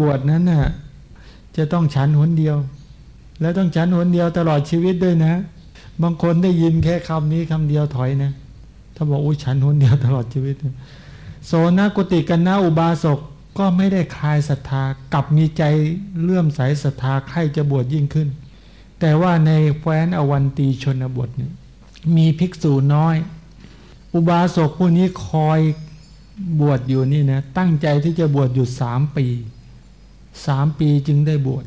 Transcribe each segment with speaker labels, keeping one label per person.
Speaker 1: บวชนั้นน่ะจะต้องฉันหนเดียว แล้วต้องฉันหนเดียวตลอดชีวิตด้วยนะ บางคนได้ยินแค่คำนี้คำเดียวถอยนะถ้าบอกอุ้ยฉันหนเดียวตลอดชีวิต โสนกุติกันนะอุบาสกก็ไม่ได้คลายศรัทธากลับมีใจเลื่อมใสศรัทธาใครจะบวชยิ่งขึ้น แต่ว่าในแคว้นอวันตีชนบทเนี่ยมีภิกษุน้อย อุบาสกผู้นี้คอยบวชอยู่นี่นะตั้งใจที่จะบวชอยู่สามปี สามปีจึงได้บวช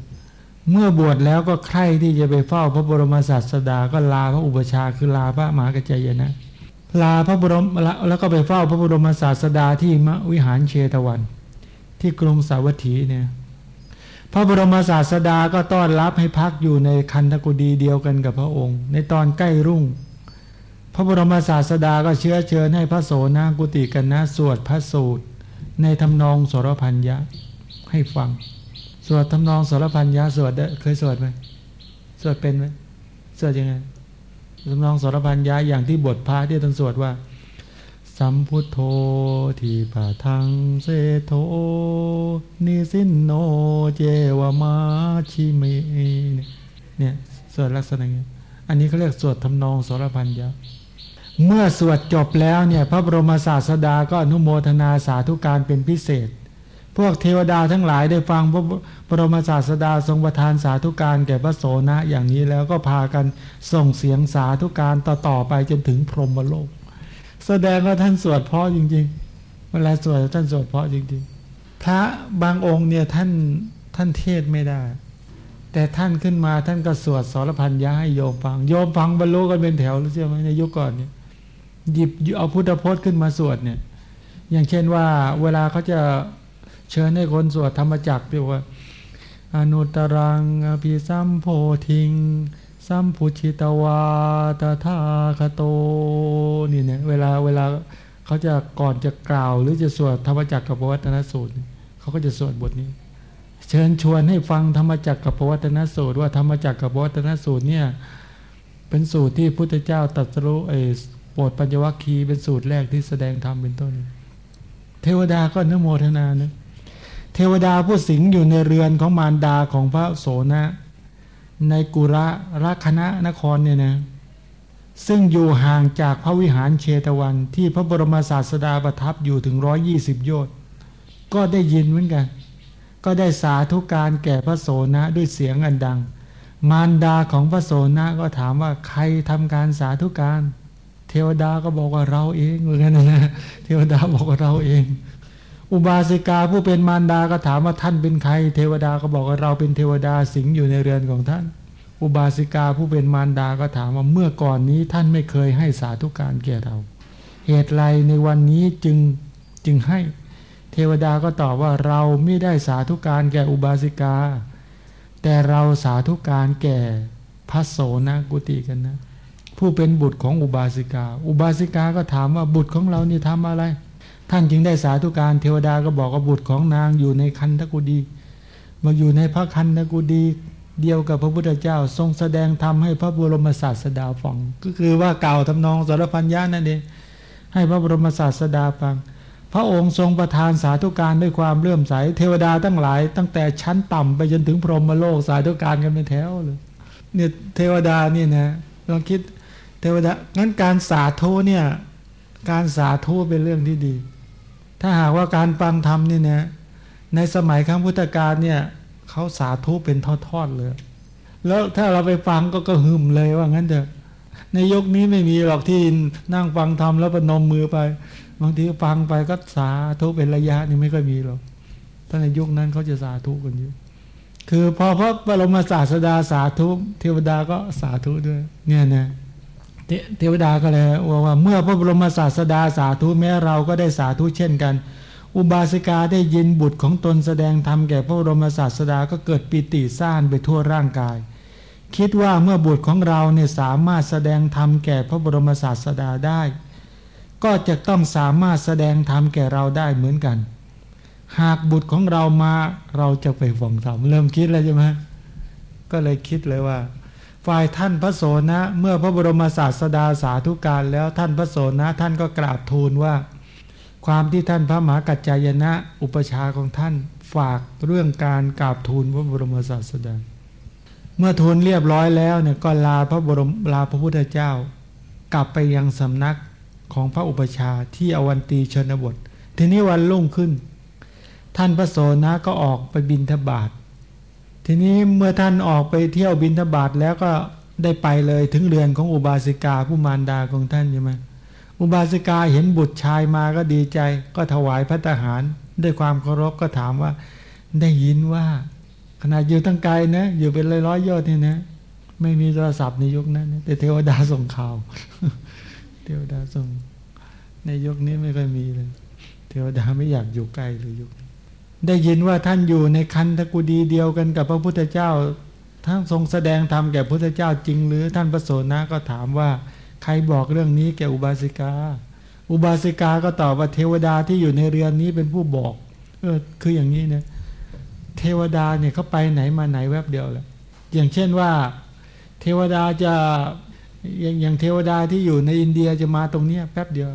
Speaker 1: เมื่อบวชแล้วก็ใคร่ที่จะไปเฝ้าพระบรมศาสดาก็ลาพระอุปชาคือลาพระมหากจายนะ ลาพระบรมแล้วก็ไปเฝ้าพระบรมศาสดาที่มวิหารเชตวัน ที่กรุงสาวัตถีเนี่ยพระบรมศาสดาก็ต้อนรับให้พักอยู่ในคันธกุดีเดียวกันกับพระองค์ ในตอนใกล้รุ่ง พระบรมศาสดาก็เชื้อเชิญให้พระโสนากุติกันนะสวดพระสูตร ในทำนองสรพันยะให้ฟัง วดทำนองสารพันยะสวดเคยสวดไหมสวดเป็นไหมสวดยังไงทำนองสารพันยะอย่างที่บทพระที่ท่านสวดว่า สัมพุทโธทีปะทังเสโทนิสินโนเจวมาชิเมเนี่ยสวดลักษณะนี้อันนี้เขาเรียกสวดทำนองสารพันยะเมื่อสวดจบแล้วเนี่ยพระบรมศาสดาก็อนุโมทนาสาธุการเป็นพิเศษ พวกเทวดาทั้งหลายได้ฟังพระบรมศาสดาทรงประทานสาธุการแก่พระโสนะอย่างนี้แล้วก็พากันส่งเสียงสาธุการต่อๆไปจนถึงพรหมโลก แสดงว่าท่านสวดเพราะจริง ๆ เวลาสวดท่านสวดเพราะจริง ๆ พระบางองค์เนี่ยท่านท่านเทศไม่ได้ แต่ท่านขึ้นมาท่านก็สวดสรพันยะให้โยมฟัง โยมฟังบรรลุกันเป็นแถวรู้ใช่ไหมในยุคก่อนเนี่ยหยิบเอาพุทธพจน์ขึ้นมาสวดเนี่ย อย่างเช่นว่าเวลาเขาจะ เชิญให้คนสวดธรรมจักรเรียกว่า อนุตรังอภิสัมโพธิง สัมพุชิตวาตถาคโตนี่เนี่ยเวลาเวลาเขาจะก่อนจะกล่าวหรือจะสวดธรรมจักรกับปวัตนสูตรเขาก็จะสวดบทนี้ เชิญชวนให้ฟังธรรมจักรกับปวัตนสูตร ว่าธรรมจักรกับปวัตนสูตรเนี่ยเป็นสูตรที่พุทธเจ้าตรัสรู้เอโปรดปัญญวัคคีเป็นสูตรแรกที่แสดงธรรมเป็นต้น เทวดาก็นโมทนานะ เทวดาผู้สิงอยู่ในเรือนของมารดาของพระโสนะ ในกุระรัคณะนครเนี่ยนะซึ่งอยู่ห่างจากพระวิหารเชตวัน ที่พระบรมศาสดาประทับอยู่ถึงร้อยี่สิบโยชน์ก็ได้ยินเหมือนกัน ก็ได้สาธุการแก่พระโสนะด้วยเสียงอันดัง มารดาของพระโสนะก็ถามว่าใครทำการสาธุการ เทวดาก็บอกว่าเราเองเหมือนกันนะเทวดาบอกว่าเราเอง อุบาสิกาผู้เป็นมารดาก็ถามว่าท่านเป็นใคร เทวดาก็บอกว่าเราเป็นเทวดาสิงอยู่ในเรือนของท่าน อุบาสิกาผู้เป็นมารดาก็ถามว่าเมื่อก่อนนี้ท่านไม่เคยให้สาธุการแก่เรา เหตุไรในวันนี้จึงจึงให้ เทวดาก็ตอบว่าเราไม่ได้สาธุการแก่อุบาสิกา แต่เราสาธุการแก่พระโสนกุติกันนะ ผู้เป็นบุตรของอุบาสิกา อุบาสิกาก็ถามว่าบุตรของเรานี่ทำอะไร ท่านจึงได้สาธุการเทวดาก็บอกว่าบุตรของนางอยู่ในคันธกุดีมาอยู่ในพระคันธกุดีเดียวกับพระพุทธเจ้าทรงแสดงธรรมให้พระบรมศาสดาฟัง ก็คือว่ากล่าวทำนองสารพันยานั่นเองให้พระบรมศาสดาฟัง พระองค์ทรงประทานสาธุการด้วยความเลื่อมใส เทวดาตั้งหลาย ตั้งแต่ชั้นต่ำไปจนถึงพรหมโลกสาธุการกันเป็นแถวเลยเนี่ยเทวดานี่นะลองคิดเทวดางั้นการสาธุเนี่ยการสาธุเป็นเรื่องที่ดี ถ้าหากว่าการฟังธรรมนี่เนี่ยในสมัยครั้งพุทธกาลเนี่ยเขาสาธุเป็นทอดๆเลย แล้วถ้าเราไปฟังก็กระหึ่มเลยว่างั้นเถอะในยกนี้ไม่มีหรอกที่นั่งฟังธรรมแล้วปนมมือไป บางทีฟังไปก็สาธุเป็นระยะนี่ไม่ค่อยมีหรอกถ้าในยุคนั้นเขาจะสาธุกันเยอะคือพอพระบรมศาสดาสาธุเทวดาก็สาธุด้วย เนี่ยนะ เทวดาก็เลยว่าเมื่อพระบรมศาสดาสาธุแม้เราก็ได้สาธุเช่นกัน อุบาสิกาได้ยินบุตรของตนแสดงธรรมแก่พระบรมศาสดาก็เกิดปิติซ่านไปทั่วร่างกาย คิดว่าเมื่อบุตรของเราเนี่ยสามารถแสดงธรรมแก่พระบรมศาสดาได้ ก็จะต้องสามารถแสดงธรรมแก่เราได้เหมือนกัน หากบุตรของเรามาเราจะไปฟังธรรมเริ่มคิดแล้วใช่ไหมก็เลยคิดเลยว่า ฝ่ายท่านพระโสนะ เมื่อพระบรมศาสดาสาธุการแล้วท่านพระโสนะท่านก็กราบทูลว่า ความที่ท่านพระมหากัจจายนะ อุปชาของท่านฝากเรื่องการกราบทูลพระบรมศาสดา เมื่อทูลเรียบร้อยแล้วเนี่ยก็ลาพระบรมลาพระพุทธเจ้า กลับไปยังสำนักของพระอุปชาที่อวันตีชนบท ทีนี้วันรุ่งขึ้น ท่านพระโสนะก็ออกไปบินทบาท ทีนี้เมื่อท่านออกไปเที่ยวบินทบาทแล้วก็ได้ไปเลยถึงเรือนของอุบาสิกาผู้มารดาของท่านใช่ไหมอุบาสิกาเห็นบุตรชายมาก็ดีใจ ก็ถวายพระทหาร ด้วยความเคารพก็ถามว่า ได้ยินว่าขนาดอยู่ตั้งไกลนะ อยู่เป็นร้อยร้อยยอดนี่นะ ไม่มีโทรศัพท์ในยุคนั้นแต่เทวดาส่งข่าวเทวดาส่ง ในยุคนี้ไม่ค่อยมีเลย เทวดาไม่อยากอยู่ใกล้เลยยุค ได้ยินว่าท่านอยู่ในคันธกุดีเดียวกันกับพระพุทธเจ้าท่านทรงแสดงธรรมแก่พระพุทธเจ้าจริง หรือท่านพระโสนะก็ถามว่าใครบอกเรื่องนี้แก่อุบาสิกา อุบาสิกาก็ตอบว่าเทวดาที่อยู่ในเรือนนี้เป็นผู้บอก เออคืออย่างนี้เนี่ยเทวดาเนี่ยเขาไปไหนมาไหนแวบเดียวแหละอย่างเช่นว่า เทวดาจะอย่างอย่างเทวดาที่อยู่ในอินเดียจะมาตรงเนี้ยแป๊บเดียว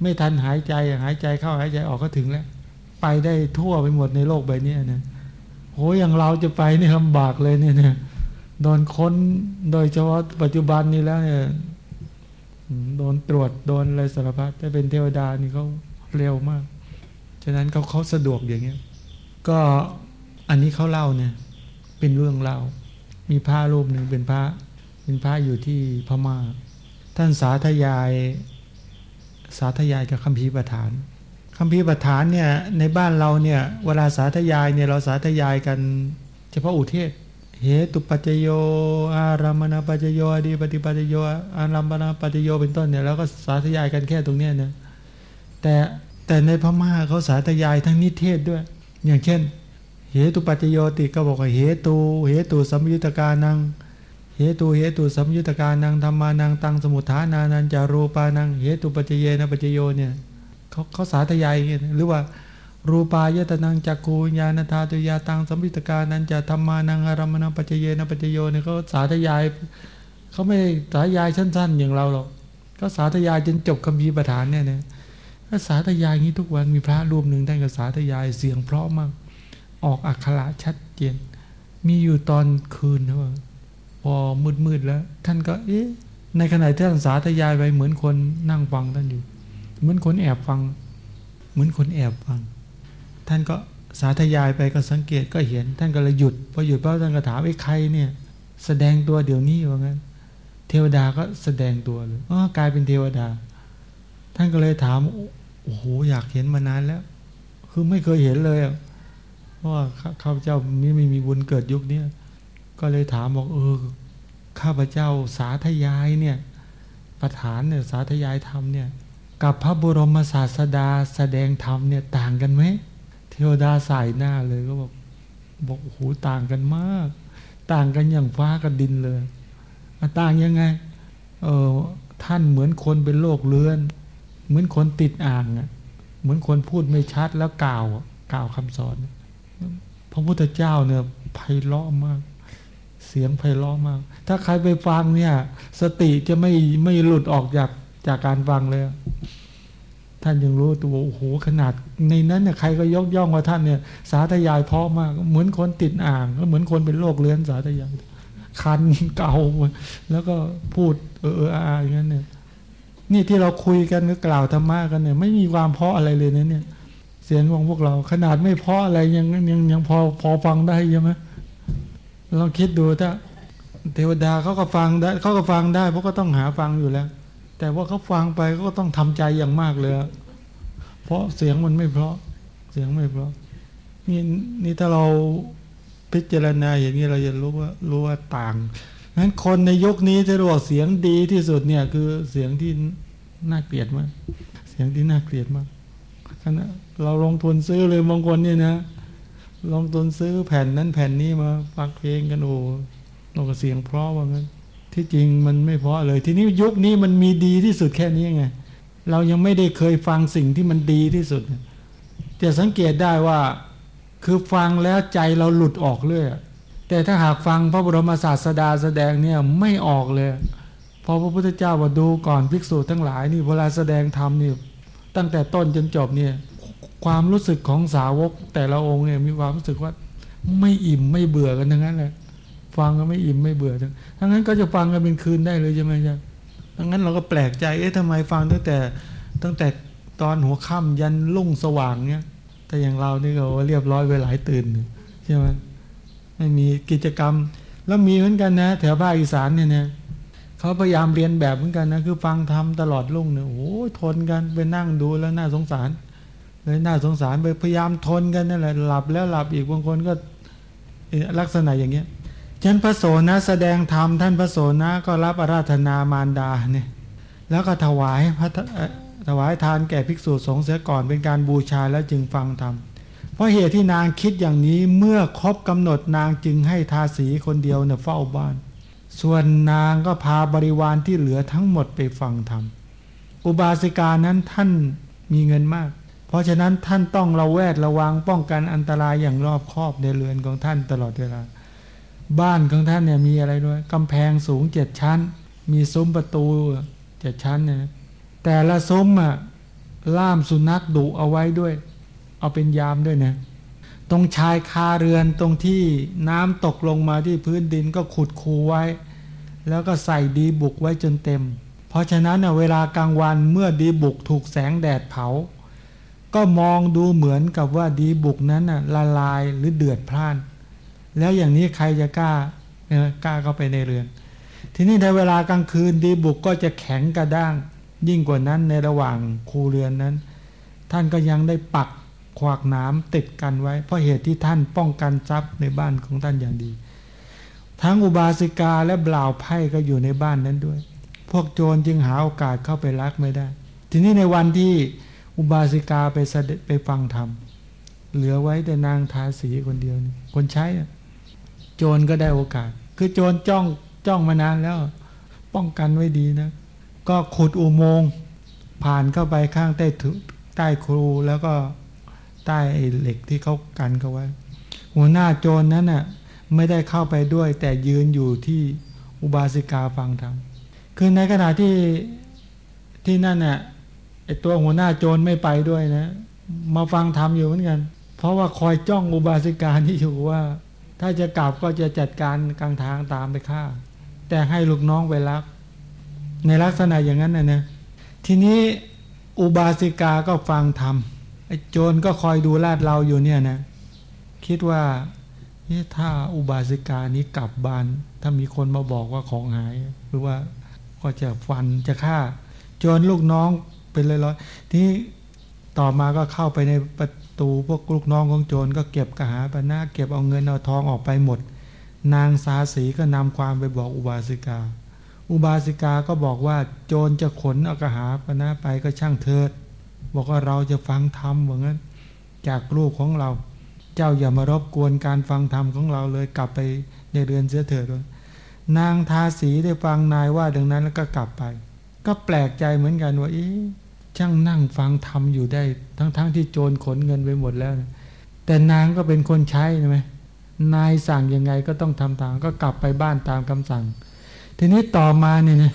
Speaker 1: ไม่ทันหายใจหายใจเข้าหายใจออกก็ถึงแล้ว ไปได้ทั่วไปหมดในโลกใบนี้นะโหอย่างเราจะไปนี่ลำบากเลยเนี่ยเนี่ยโดนค้นโดยเฉพาะปัจจุบันนี้แล้วเนี่ยโดนตรวจโดนอะไรสารพัดแต่เป็นเทวดานี่เขาเร็วมาก ฉะนั้นเขาเขาสะดวกอย่างเงี้ย ก็อันนี้เขาเล่าเนี่ย เป็นเรื่องเล่า มีพระรูปหนึ่งเป็นพระ เป็นพระอยู่ที่พมา่า ท่านสาธยาย สาธยายกับคัมภีร์ประฐาน คัมภีร์ประฐานเนี่ยในบ้านเราเนี่ยเวลาสาธยายเนี่ยเราสาธยายกัน เฉพาะอุเทศเหตุปัจจโย อารามณปัจจโยอดีปฏิปัจจโย อารามณปัจจโยเป็นต้นเนี่ยแล้วก็สาธยายกันแค่ตรงเนี้ยนะแต่แต่ในพม่าเขาสาธยายทั้งนิเทศด้วย อย่างเช่น เหตุปัจจโยติก็บอกว่าเหตุเหตุสัมยุตการนังเหตุเหตุสัมยุตการนังธรรมานังตังสมุทฐานานันจารูปานังเหตุปัจเยนะปัจจโยเนี่ย เขาเขาสาธยายหรือว่ารูปายตนังจักขูญาณธาตุยาตังสัมพิตกานั้นจะธรรมานังอารมณปัจเจเยนปัจโยเนี่ยเขาสาธยายเขาไม่สาธยายสั้น ๆ อย่างเราหรอกก็สาธยายจนจบคำพีประฐานเนี่ยเนี่ยถ้าสาธยายงี้ทุกวันมีพระรูปหนึ่งท่านก็สาธยายเสียงเพราะมาก ออกอักขระชัดเจน มีอยู่ตอนคืนนะว่าพอมืดๆแล้ว ท่านก็เอ๊ะในขณะที่ท่านสาธยายไปเหมือนคนนั่งฟังท่านอยู่ เหมือนคนแอบฟัง เหมือนคนแอบฟัง ท่านก็สาธยายไปก็สังเกตก็เห็น ท่านก็เลยหยุดพอหยุดปั๊บท่านก็ถามไอ้ใครเนี่ย แสดงตัวเดี๋ยวนี้ว่างั้น เทวดาก็แสดงตัวเลยอ๋อกลายเป็นเทวดา ท่านก็เลยถามโอ้โหอยากเห็นมานานแล้ว คือไม่เคยเห็นเลยเพราะว่าข้าพเจ้านี้ไม่มีบุญเกิดยุคนี้ก็เลยถามบอกเออข้าพเจ้าสาธยายเนี่ยประธานเนี่ยสาธยายธรรมเนี่ย กับพระบรมศาสดาแสดงธรรมเนี่ยต่างกันไหมเทวดาสายหน้าเลยก็บอกบอกโอ้โหต่างกันมาก ต่างกันอย่างฟ้ากับดินเลยต่างยังไงเออท่านเหมือนคนเป็นโรคเลือน เหมือนคนติดอ่างอะเหมือนคนพูดไม่ชัดแล้วกล่าวกล่าวคำสอน พระพุทธเจ้าเนี่ยไพเราะมาก เสียงไพเราะมาก ถ้าใครไปฟังเนี่ย สติจะไม่ไม่หลุดออกจาก จากการฟังเลย ท่านยังรู้ตัวโอ้โหขนาด ในนั้นเนี่ยใครก็ยกย่องว่าท่านเนี่ย สาธยายเพาะมาก เหมือนคนติดอ่างแล้วเหมือนคนเป็นโรคเลื้อนสาธยายคันเกาแล้วก็พูดเออเอออาอย่างนั้นเนี่ย นี่ที่เราคุยกันก็กล่าวธรรมะกันเนี่ย ไม่มีความเพาะอะไรเลยนะเนี่ย เสียงของพวกเรา ขนาดไม่เพาะอะไรยังยังยังพอพอฟังได้ใช่ไหมลองคิดดูถ้าเทวดาเขาก็ฟังได้เขาก็ฟังได้เพราะก็ต้องหาฟังอยู่แล้ว แต่ว่าเขาฟังไปก็ต้องทำใจอย่างมากเลย เพราะเสียงมันไม่เพราะ เสียงไม่เพราะ นี่นี่ถ้าเราพิจารณาอย่างนี้เราจะรู้ว่ารู้ว่าต่างนั้นคนในยุคนี้จะรู้ว่าเสียงดีที่สุดเนี่ยคือเสียงที่น่าเกลียดมาก เสียงที่น่าเกลียดมากขณะเราลงทุนซื้อเลยบางคนเนี่ยนะ ลงทุนซื้อแผ่นนั้นแผ่นนี้มาฟังเพลงกันโอ้เราก็เสียงเพราะว่างั้น ที่จริงมันไม่เพาะเลย ทีนี้ยุคนี้มันมีดีที่สุดแค่นี้ไง เรายังไม่ได้เคยฟังสิ่งที่มันดีที่สุดจะสังเกตได้ว่าคือฟังแล้วใจเราหลุดออกเลยแต่ถ้าหากฟังพระบรมศาสดาแสดงเนี่ยไม่ออกเลยพอพระพุทธเจ้าว่าดูก่อนภิกษุทั้งหลายนี่เวลาแสดงธรรมนี่ตั้งแต่ต้นจนจบเนี่ยความรู้สึกของสาวกแต่ละองค์เนี่ยมีความรู้สึกว่าไม่อิ่มไม่เบื่อกันทั้งนั้นแหละ ฟังก็ไม่อิ่มไม่เบื่อทั้งนั้นก็จะฟังกันเป็นคืนได้เลยใช่ไหมจ๊ะทั้งนั้นเราก็แปลกใจ เอ๊ะทำไมฟังตั้งแต่ตั้งแต่ตอนหัวค่ำยันลุ่งสว่างเนี่ย แต่อย่างเรานี่ก็เรียบร้อยไปหลายตื่นใช่ไหมไม่มีกิจกรรม แล้วมีเหมือนกันนะ แถวภาคอีสานเนี่ยนะเขาพยายามเรียนแบบเหมือนกันนะคือฟังทำตลอดลุ่งเนี่ยโอ้ทนกันไปนั่งดูแล้วน่าสงสารเลยน่าสงสารไปพยายามทนกันนั่นแหละหลับแล้วหลับอีกบางคนก็ลักษณะอย่างเงี้ย ฉันพระโสนะแสดงธรรมท่านพระโสนะก็รับอาราธนามารดาเนี่ยแล้วก็ถวายพระถวายทานแก่ภิกษุสงฆ์เสียก่อนเป็นการบูชาแล้วจึงฟังธรรมเพราะเหตุที่นางคิดอย่างนี้เมื่อครบกำหนดนางจึงให้ทาสีคนเดียวเนี่ยเฝ้าบ้าน ส่วนนางก็พาบริวารที่เหลือทั้งหมดไปฟังธรรมอุบาสิกานั้นท่านมีเงินมาก เพราะฉะนั้นท่านต้องระแวดระวังป้องกันอันตรายอย่างรอบคอบในเรือนของท่านตลอดเวลา บ้านของท่านเนี่ยมีอะไรด้วยกำแพงสูงเจ็ดชั้น มีซุ้มประตูเจ็ดชั้นเนี่ยแต่ละซุ้มอะล่ามสุนัขดุเอาไว้ด้วย เอาเป็นยามด้วยนะตรงชายคาเรือนตรงที่น้ำตกลงมาที่พื้นดินก็ขุดคูไว้ แล้วก็ใส่ดีบุกไว้จนเต็ม เพราะฉะนั้นเวลากลางวันเมื่อดีบุกถูกแสงแดดเผา ก็มองดูเหมือนกับว่าดีบุกนั้นละลายหรือเดือดพล่าน แล้วอย่างนี้ใครจะกล้ากล้าเข้าไปในเรือน ทีนี้ในเวลากลางคืนดีบุกก็จะแข็งกระด้าง ยิ่งกว่านั้นในระหว่างคูเรือนนั้น ท่านก็ยังได้ปักขวากน้ำติดกันไว้ เพราะเหตุที่ท่านป้องกันทรัพย์ในบ้านของท่านอย่างดี ทั้งอุบาสิกาและเบล่าไพ่ก็อยู่ในบ้านนั้นด้วย พวกโจรจึงหาโอกาสเข้าไปลักไม่ได้ ทีนี้ในวันที่อุบาสิกาไปเสด็จไปฟังธรรมเหลือไว้แต่นางทาสีคนเดียวคนใช้ โจรก็ได้โอกาส คือโจรจ้องจ้องมานานแล้ว ป้องกันไว้ดีนะ ก็ขุดอุโมงค์ผ่านเข้าไปข้างใต้ใต้ครูแล้วก็ใต้เหล็กที่เขากันเขาไว้ หัวหน้าโจรนั้นน่ะไม่ได้เข้าไปด้วย แต่ยืนอยู่ที่อุบาสิกาฟังธรรมคือในขณะที่ที่นั่นน่ะไอตัวหัวหน้าโจรไม่ไปด้วยนะ มาฟังธรรมอยู่เหมือนกัน เพราะว่าคอยจ้องอุบาสิกาที่อยู่ว่า ถ้าจะกลับก็จะจัดการกลางทางตามไปฆ่า แต่ให้ลูกน้องไปรับในลักษณะอย่างนั้นนะเนี่ยทีนี้อุบาสิกาก็ฟังทำไอ้โจรก็คอยดูลาดเราอยู่เนี่ยนะ คิดว่าถ้าอุบาสิกานี้กลับบ้าน ถ้ามีคนมาบอกว่าของหาย หรือว่าก็จะฟันจะฆ่า โจรลูกน้องเป็นเลยร้อยทีนี้ต่อมาก็เข้าไปใน ประตูพวกลูกน้องของโจรก็เก็บกระหาปณะเก็บเอาเงินเอาทองออกไปหมด นางสาสีก็นำความไปบอกอุบาสิกา อุบาสิกาก็บอกว่าโจรจะขนเอากระหาปณะไปก็ช่างเถิด บอกว่าเราจะฟังธรรมว่างั้นจากลูกของเรา เจ้าอย่ามารบกวนการฟังธรรมของเราเลยกลับไปในเรือนเสียเถิดนางทาสีได้ฟังนายว่าดังนั้นแล้วก็กลับไป ก็แปลกใจเหมือนกันว่าอี ช่างนั่งฟังทำอยู่ได้ ทั้งๆทที่โจรขนเงินไปหมดแล้วแต่นางก็เป็นคนใช้ใช่ไหมนายสั่งยังไงก็ต้องทำตามก็กลับไปบ้านตามคำสั่ง ทีนี้ต่อมาเนี่ยนะ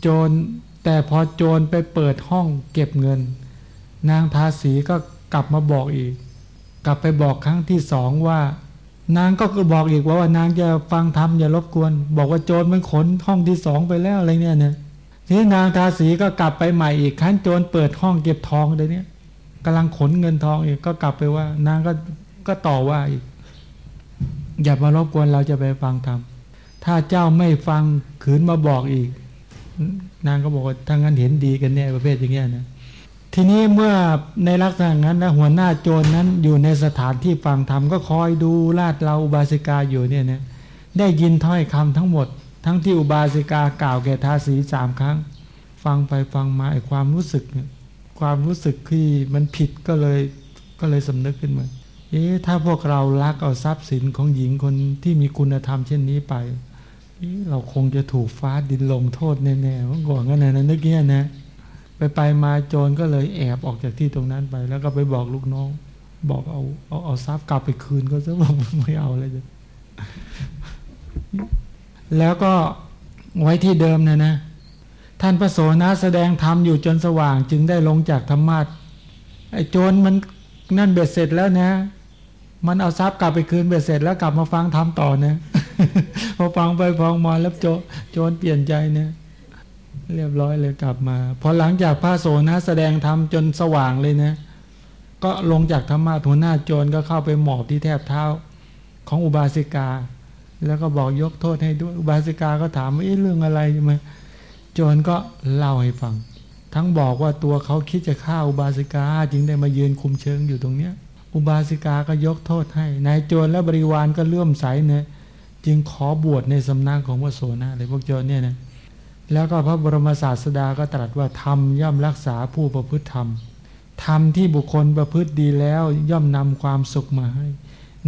Speaker 1: โจรแต่พอโจรไปเปิดห้องเก็บเงิน นางทาสีก็กลับมาบอกอีก กลับไปบอกครั้งที่สองว่า นางก็บอกอีกว่าว่านางจะฟังทำอย่ารบกวน บอกว่าโจรมันขนห้องที่สองไปแล้วอะไรเนี่ยเนี่ย ทีนางทาสีก็กลับไปใหม่อีกขั้นโจรเปิดห้องเก็บทองเลยเนี่ยกำลังขนเงินทองอีกก็กลับไปว่า นางก็ก็ต่อว่าอีก อย่ามารบกวนเราจะไปฟังธรรมถ้าเจ้าไม่ฟังขืนมาบอกอีก นางก็บอกว่าถ้างั้นเห็นดีกันแน่ประเภทอย่างเงี้ยนะทีนี้เมื่อในลักษณะนั้นนะหัวหน้าโจรนนั้นอยู่ในสถานที่ฟังธรรมก็คอยดูลาดเราบาสิกาอยู่เนี่ยนะได้ยินถ้อยคำทั้งหมด ทั้งที่อุบาสิกากล่าวแก่ทาสีสามครั้ง ฟังไปฟังมาไอ้ความรู้สึกเนี่ยความรู้สึกที่มันผิดก็เลยก็เลยสำนึกขึ้นมา เอ๊ะถ้าพวกเราลักเอาทรัพย์สินของหญิงคนที่มีคุณธรรมเช่นนี้ไปเราคงจะถูกฟ้าดินลงโทษแน่ๆว่าก่อนกันนะนึกเงี้ยนะ ไปไปมาโจรก็เลยแอบออกจากที่ตรงนั้นไป แล้วก็ไปบอกลูกน้อง บอกเอาเอาเอาทรัพย์กลับไปคืนก็จะบอกไม่เอาเลยจ้ะ แล้วก็ไว้ที่เดิมนะนะ ท่านพระโสนะแสดงธรรมอยู่จนสว่าง จึงได้ลงจากธรรมาทไอ้โจรมันนั่นเบ็ดเสร็จแล้วนะ มันเอาทรัพย์กลับไปคืนเบ็ดเสร็จแล้วกลับมาฟังทำต่อนะพอฟังไปฟังมาแล้วโจโจรเปลี่ยนใจเนี่ยเรียบร้อยเลยกลับมา พอหลังจากพระโสนะแสดงธรรมจนสว่างเลยนะ ก็ลงจากธรรมะหัวหน้าโจรก็เข้าไปหมอบที่แทบเท้าของอุบาสิกา แล้วก็บอกยกโทษให้ด้วยอุบาสิกาก็ถามว่าเรื่องอะไรใช่ไหมโจรก็เล่าให้ฟัง ทั้งบอกว่าตัวเขาคิดจะฆ่าอุบาสิกาจึงได้มายืนคุมเชิงอยู่ตรงเนี้ย อุบาสิกาก็ยกโทษให้ นายโจรและบริวารก็เลื่อมใสเนี่ยจึงขอบวชในสำนักของพระโสนะเลยพวกโจรเนี่ยนะแล้วก็พระบรมศาสดาก็ตรัสว่าธรรมย่อมรักษาผู้ประพฤติธรรมธรรมที่บุคคลประพฤติดีแล้วย่อมนำความสุขมาให้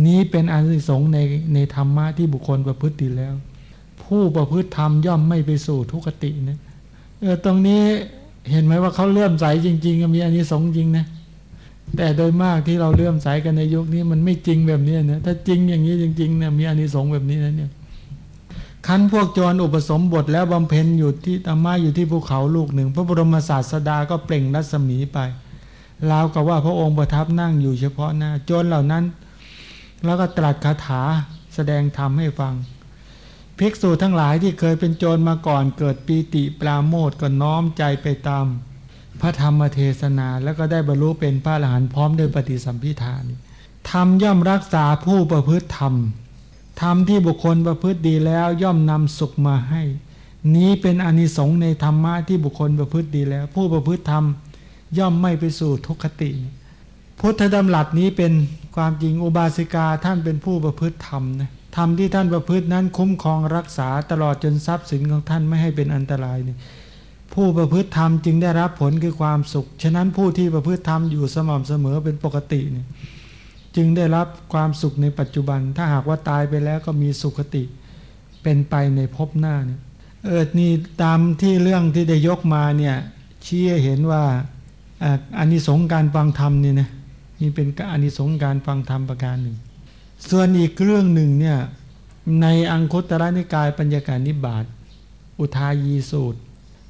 Speaker 1: นี้เป็นอานิสงส์ในในธรรมะที่บุคคลประพฤติดีแล้ว ผู้ประพฤติธรรมย่อมไม่ไปสู่ทุกขตินะเออตรงนี้เห็นไหมว่าเขาเลื่อมใสจริงๆมีอานิสงส์จริงนะแต่โดยมากที่เราเลื่อมใสกันในยุคนี้มันไม่จริงแบบนี้นะถ้าจริงอย่างนี้จริงๆเนี่ยมีอานิสงส์แบบนี้นะเนี่ยคันพวกจรอุปสมบทแล้วบำเพ็ญอยู่ที่ธรรมะอยู่ที่ภูเขาลูกหนึ่ง พระบรมศาสดาก็เปล่งรัศมีไปราวกับว่าพระองค์ประทับนั่งอยู่เฉพาะหน้าจรเหล่านั้น แล้วก็ตรัสคาถาแสดงธรรมให้ฟัง ภิกษุทั้งหลายที่เคยเป็นโจรมาก่อนเกิดปีติปราโมทก็น้อมใจไปตาม พระธรรมเทศนาแล้วก็ได้บรรลุเป็นพระอรหันต์พร้อมด้วยปฏิสัมพิธานธรรมย่อมรักษาผู้ประพฤติธรรมธรรมที่บุคคลประพฤติดีแล้วย่อมนำสุขมาให้ นี้เป็นอนิสงส์ในธรรมะที่บุคคลประพฤติดีแล้ว ผู้ประพฤติธรรมย่อมไม่ไปสู่ทุกขติ พุทธดำรัสนี้เป็นความจริงอุบาสิกาท่านเป็นผู้ประพฤติธรรมนะธรรมที่ท่านประพฤตินั้นคุ้มครองรักษาตลอดจนทรัพย์สินของท่านไม่ให้เป็นอันตรายนี่ผู้ประพฤติธรรมจึงได้รับผลคือความสุข ฉะนั้นผู้ที่ประพฤติธรรมอยู่สม่ำเสมอเป็นปกตินี่จึงได้รับความสุขในปัจจุบัน ถ้าหากว่าตายไปแล้วก็มีสุขติเป็นไปในภพหน้าเนี่ยเออนี่ตามที่เรื่องที่ได้ยกมาเนี่ยชี้เห็นว่าอานิสงส์การฟังธรรมนี่นะ นี่เป็นอานิสงส์การฟังธรรมประการหนึ่ง ส่วนอีกเรื่องหนึ่งเนี่ยในอังคุตระนิกายปัญญาการนิบาตอุทายีสูตร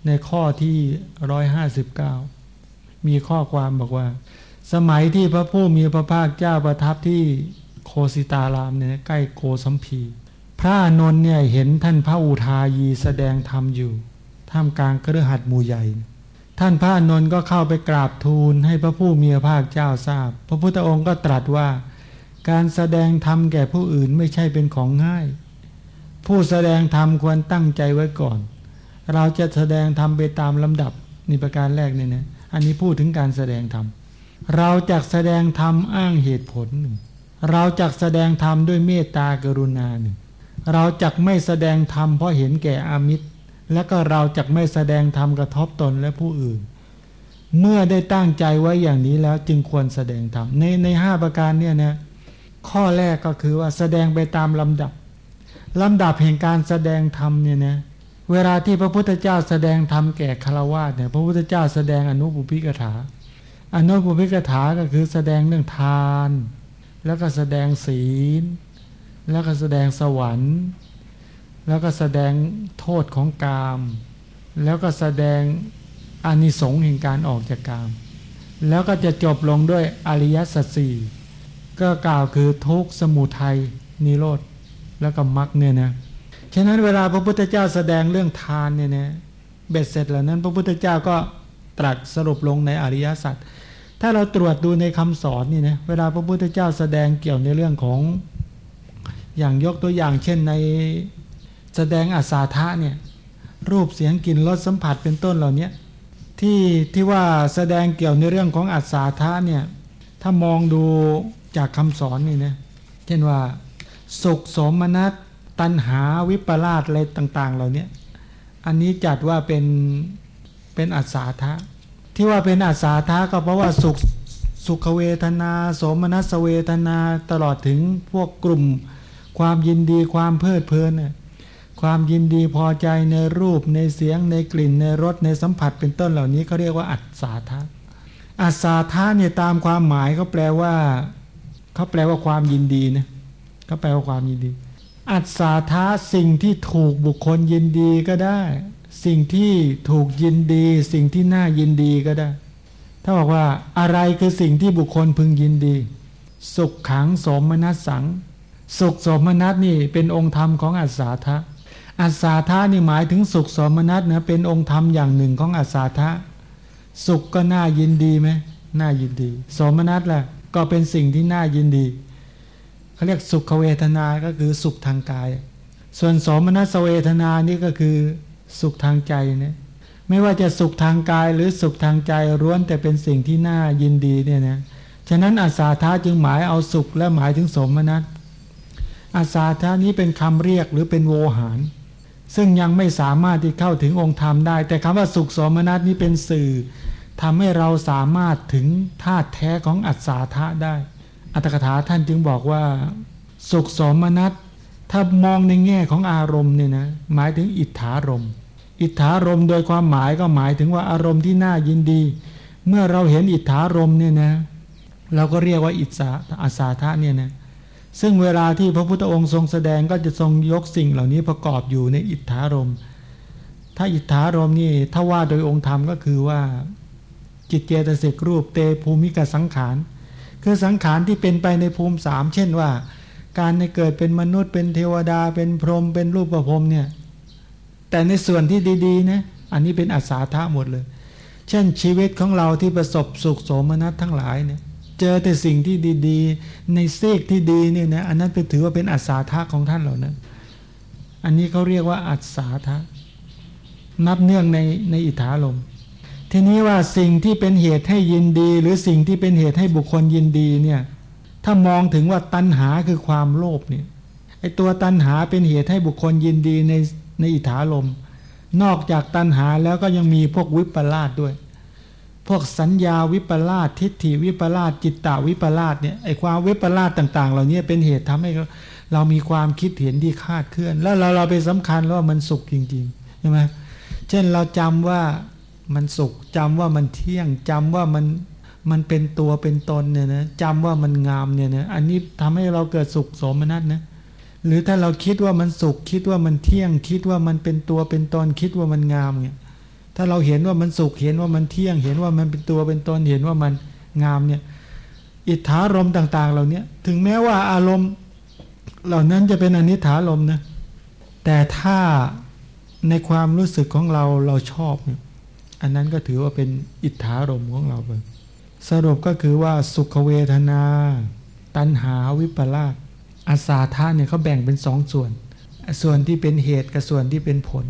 Speaker 1: ในข้อที่ร้อยห้าสิบเก้ามีข้อความบอกว่า สมัยที่พระผู้มีพระภาคเจ้าประทับที่โคสิตารามเนี่ยใกล้โกสัมพี พระนนท์เนี่ยเห็นท่านพระอุทายีแสดงธรรมอยู่ ท่ามกลางกระหัดหมู่ใหญ่ ท่านพระนนท์ก็เข้าไปกราบทูลให้พระผู้มีพระภาคเจ้าทราบ พระพุทธองค์ก็ตรัสว่า การแสดงธรรมแก่ผู้อื่นไม่ใช่เป็นของง่าย ผู้แสดงธรรมควรตั้งใจไว้ก่อน เราจะแสดงธรรมไปตามลำดับนี่ประการแรกเนี่ยนะอันนี้พูดถึงการแสดงธรรมเราจะแสดงธรรมอ้างเหตุผลหนึ่งเราจะแสดงธรรมด้วยเมตตากรุณาหนึ่งเราจะไม่แสดงธรรมเพราะเห็นแก่อามิตร และก็เราจะไม่แสดงธรรมกระทบตนและผู้อื่น เมื่อได้ตั้งใจไว้อย่างนี้แล้วจึงควรแสดงธรรมในในห้าประการเนี่ยนะข้อแรกก็คือว่าแสดงไปตามลำดับลำดับแห่งการแสดงธรรมเนี่ยนะเวลาที่พระพุทธเจ้าแสดงธรรมแก่ฆรวาสเนี่ยพระพุทธเจ้าแสดงอนุปุพิกถา อนุปุพิกถาก็คือแสดงเรื่องทาน แล้วก็แสดงศีล แล้วก็แสดงสวรรค์ แล้วก็แสดงโทษของกาม แล้วก็แสดงอานิสงส์แห่งการออกจากกาม แล้วก็จะจบลงด้วยอริยสัจสี่ก็กล่าวคือทุกสมุทัยนิโรธแล้วก็มรรคเนี่ยนะฉะนั้นเวลาพระพุทธเจ้าแสดงเรื่องทานเนี่ยนะเบ็ดเสร็จแล้วนั้น พระพุทธเจ้าก็ตรัสสรุปลงในอริยสัจถ้าเราตรวจดูในคำสอนนี่นะเวลาพระพุทธเจ้าแสดงเกี่ยวในเรื่องของอย่างยกตัวอย่างเช่นใน แสดงอาสาทะเนี่ยรูปเสียงกลิ่นรสสัมผัสเป็นต้นเหล่านี้ที่ที่ว่าแสดงเกี่ยวในเรื่องของอัศาทะเนี่ยถ้ามองดูจากคำสอนนี่นะเช่นว่า สุขสมนัตตัณหาวิปลาสอะไรต่าง ๆ เหล่านี้อันนี้จัดว่าเป็นเป็นอัศาทะที่ว่าเป็นอาสาทะก็เพราะว่าสุขสุขเวทนา สมนัสเวทนาตลอดถึงพวกกลุ่ม ความยินดีความเพลิดเพลินเนี่ย ความยินดีพอใจในรูปในเสียงในกลิ่นในรสในสัมผัสเป็นต้นเหล่านี้เขาเรียกว่าอัศาทะอัศาทะเนี่ยตามความหมายเขาแปลว่าเขาแปลว่าความยินดีนะเขาแปลว่าความยินดี อัศาทะสิ่งที่ถูกบุคคลยินดีก็ได้ สิ่งที่ถูกยินดี สิ่งที่น่ายินดีก็ได้ ถ้าบอกว่าอะไรคือสิ่งที่บุคคลพึงยินดี สุขขังสมนัสสัง สุขสมนัสนี่เป็นองค์ธรรมของอัศาธะ อัศาธานี่หมายถึงสุขสมนัสนะเป็นองค์ธรรมอย่างหนึ่งของอัศาธะสุขก็น่ายินดีไหมน่ายินดี สมนัสแหละก็เป็นสิ่งที่น่ายินดีเขาเรียกสุขเวทนา ก็คือสุขทางกาย ส่วนสมนัสเวทนานี่ก็คือสุขทางใจเนี่ยไม่ว่าจะสุขทางกายหรือสุขทางใจร้วนแต่เป็นสิ่งที่น่ายินดีเนี่ยนะฉะนั้นอาสาทาจึงหมายเอาสุขและหมายถึงสมนัตอาสาทานี้เป็นคำเรียกหรือเป็นโวหาร ซึ่งยังไม่สามารถที่เข้าถึงองค์ธรรมได้ แต่คำว่าสุขสมนัตนี้เป็นสื่อทำให้เราสามารถถึงธาตุแท้ของอัศาธาได้ อัตถกถาท่านจึงบอกว่า สุขสมนัตถ้ามองในแง่ของอารมณ์เนี่ยนะหมายถึงอิทธารมอิทธารมโดยความหมายก็หมายถึงว่าอารมณ์ที่น่ายินดี เมื่อเราเห็นอิทธารมเนี่ยนะเราก็เรียกว่าอิสาอาสาทะเนี่ยนะ ซึ่งเวลาที่พระพุทธองค์ทรงแสดงก็จะทรงยกสิ่งเหล่านี้ประกอบอยู่ในอิทธารมถ้าอิทธารมนี่ถ้าว่าโดยองค์ธรรมก็คือว่าจิตเจตสิกรูปเตภูมิกสังขาร คือสังขารที่เป็นไปในภูมิสามเช่นว่า การในเกิดเป็นมนุษย์เป็นเทวดาเป็นพรหมเป็นรูปประพรมเนี่ยแต่ในส่วนที่ดีๆนะอันนี้เป็นอาสาทะหมดเลย เช่นชีวิตของเราที่ประสบสุขโสมนัสทั้งหลายเนี่ย เจอแต่สิ่งที่ดีๆ ในเซกที่ดีเนี่ยนะอันนั้นเป็นถือว่าเป็นอาสาทะของท่านเหล่านั้น อันนี้เขาเรียกว่าอาสาทะนับเนื่องในในอิทธาลม ทีนี้ว่าสิ่งที่เป็นเหตุให้ยินดี หรือสิ่งที่เป็นเหตุให้บุคคลยินดีเนี่ยถ้ามองถึงว่าตัณหาคือความโลภเนี่ยไอตัวตัณหาเป็นเหตุให้บุคคลยินดีในในอิทธาลม นอกจากตัณหาแล้วก็ยังมีพวกวิปลาสด้วย พวกสัญญาวิปลาสทิฏฐิวิปลาสจิตตาวิปลาสเนี่ยไอความวิปลาสต่าง ๆ เหล่านี้เป็นเหตุทำให้เรามีความคิดเห็นที่คาดเคลื่อน แล้วเราเราไปสำคัญว่ามันสุขจริงๆใช่ไหมเช่นเราจำว่ามันสุขจำว่ามันเที่ยงจำว่ามันมันเป็นตัวเป็นตนเนี่ยนะจำว่ามันงามเนี่ยนะอันนี้ทำให้เราเกิดสุขสมนัตนะหรือถ้าเราคิดว่ามันสุขคิดว่ามันเที่ยง คิดว่ามันเป็นตัวเป็นตนคิดว่ามันงามเนี่ย ถ้าเราเห็นว่ามันสุขเห็นว่ามันเที่ยงเห็นว่ามันเป็นตัวเป็นตนเห็นว่ามันงามเนี่ยอิทธารมต่าง ๆ เหล่านี้ถึงแม้ว่าอารมณ์เหล่านั้นจะเป็นอนิถารมนะแต่ถ้าในความรู้สึกของเราเราชอบเนี่ยอันนั้นก็ถือว่าเป็นอิทธารมของเราไปสรุปก็คือว่าสุขเวทนา ตัณหาวิปลาสอาสาธาเนี่ยเขาแบ่งเป็นสองส่วน ส่วนที่เป็นเหตุกับส่วนที่เป็นผล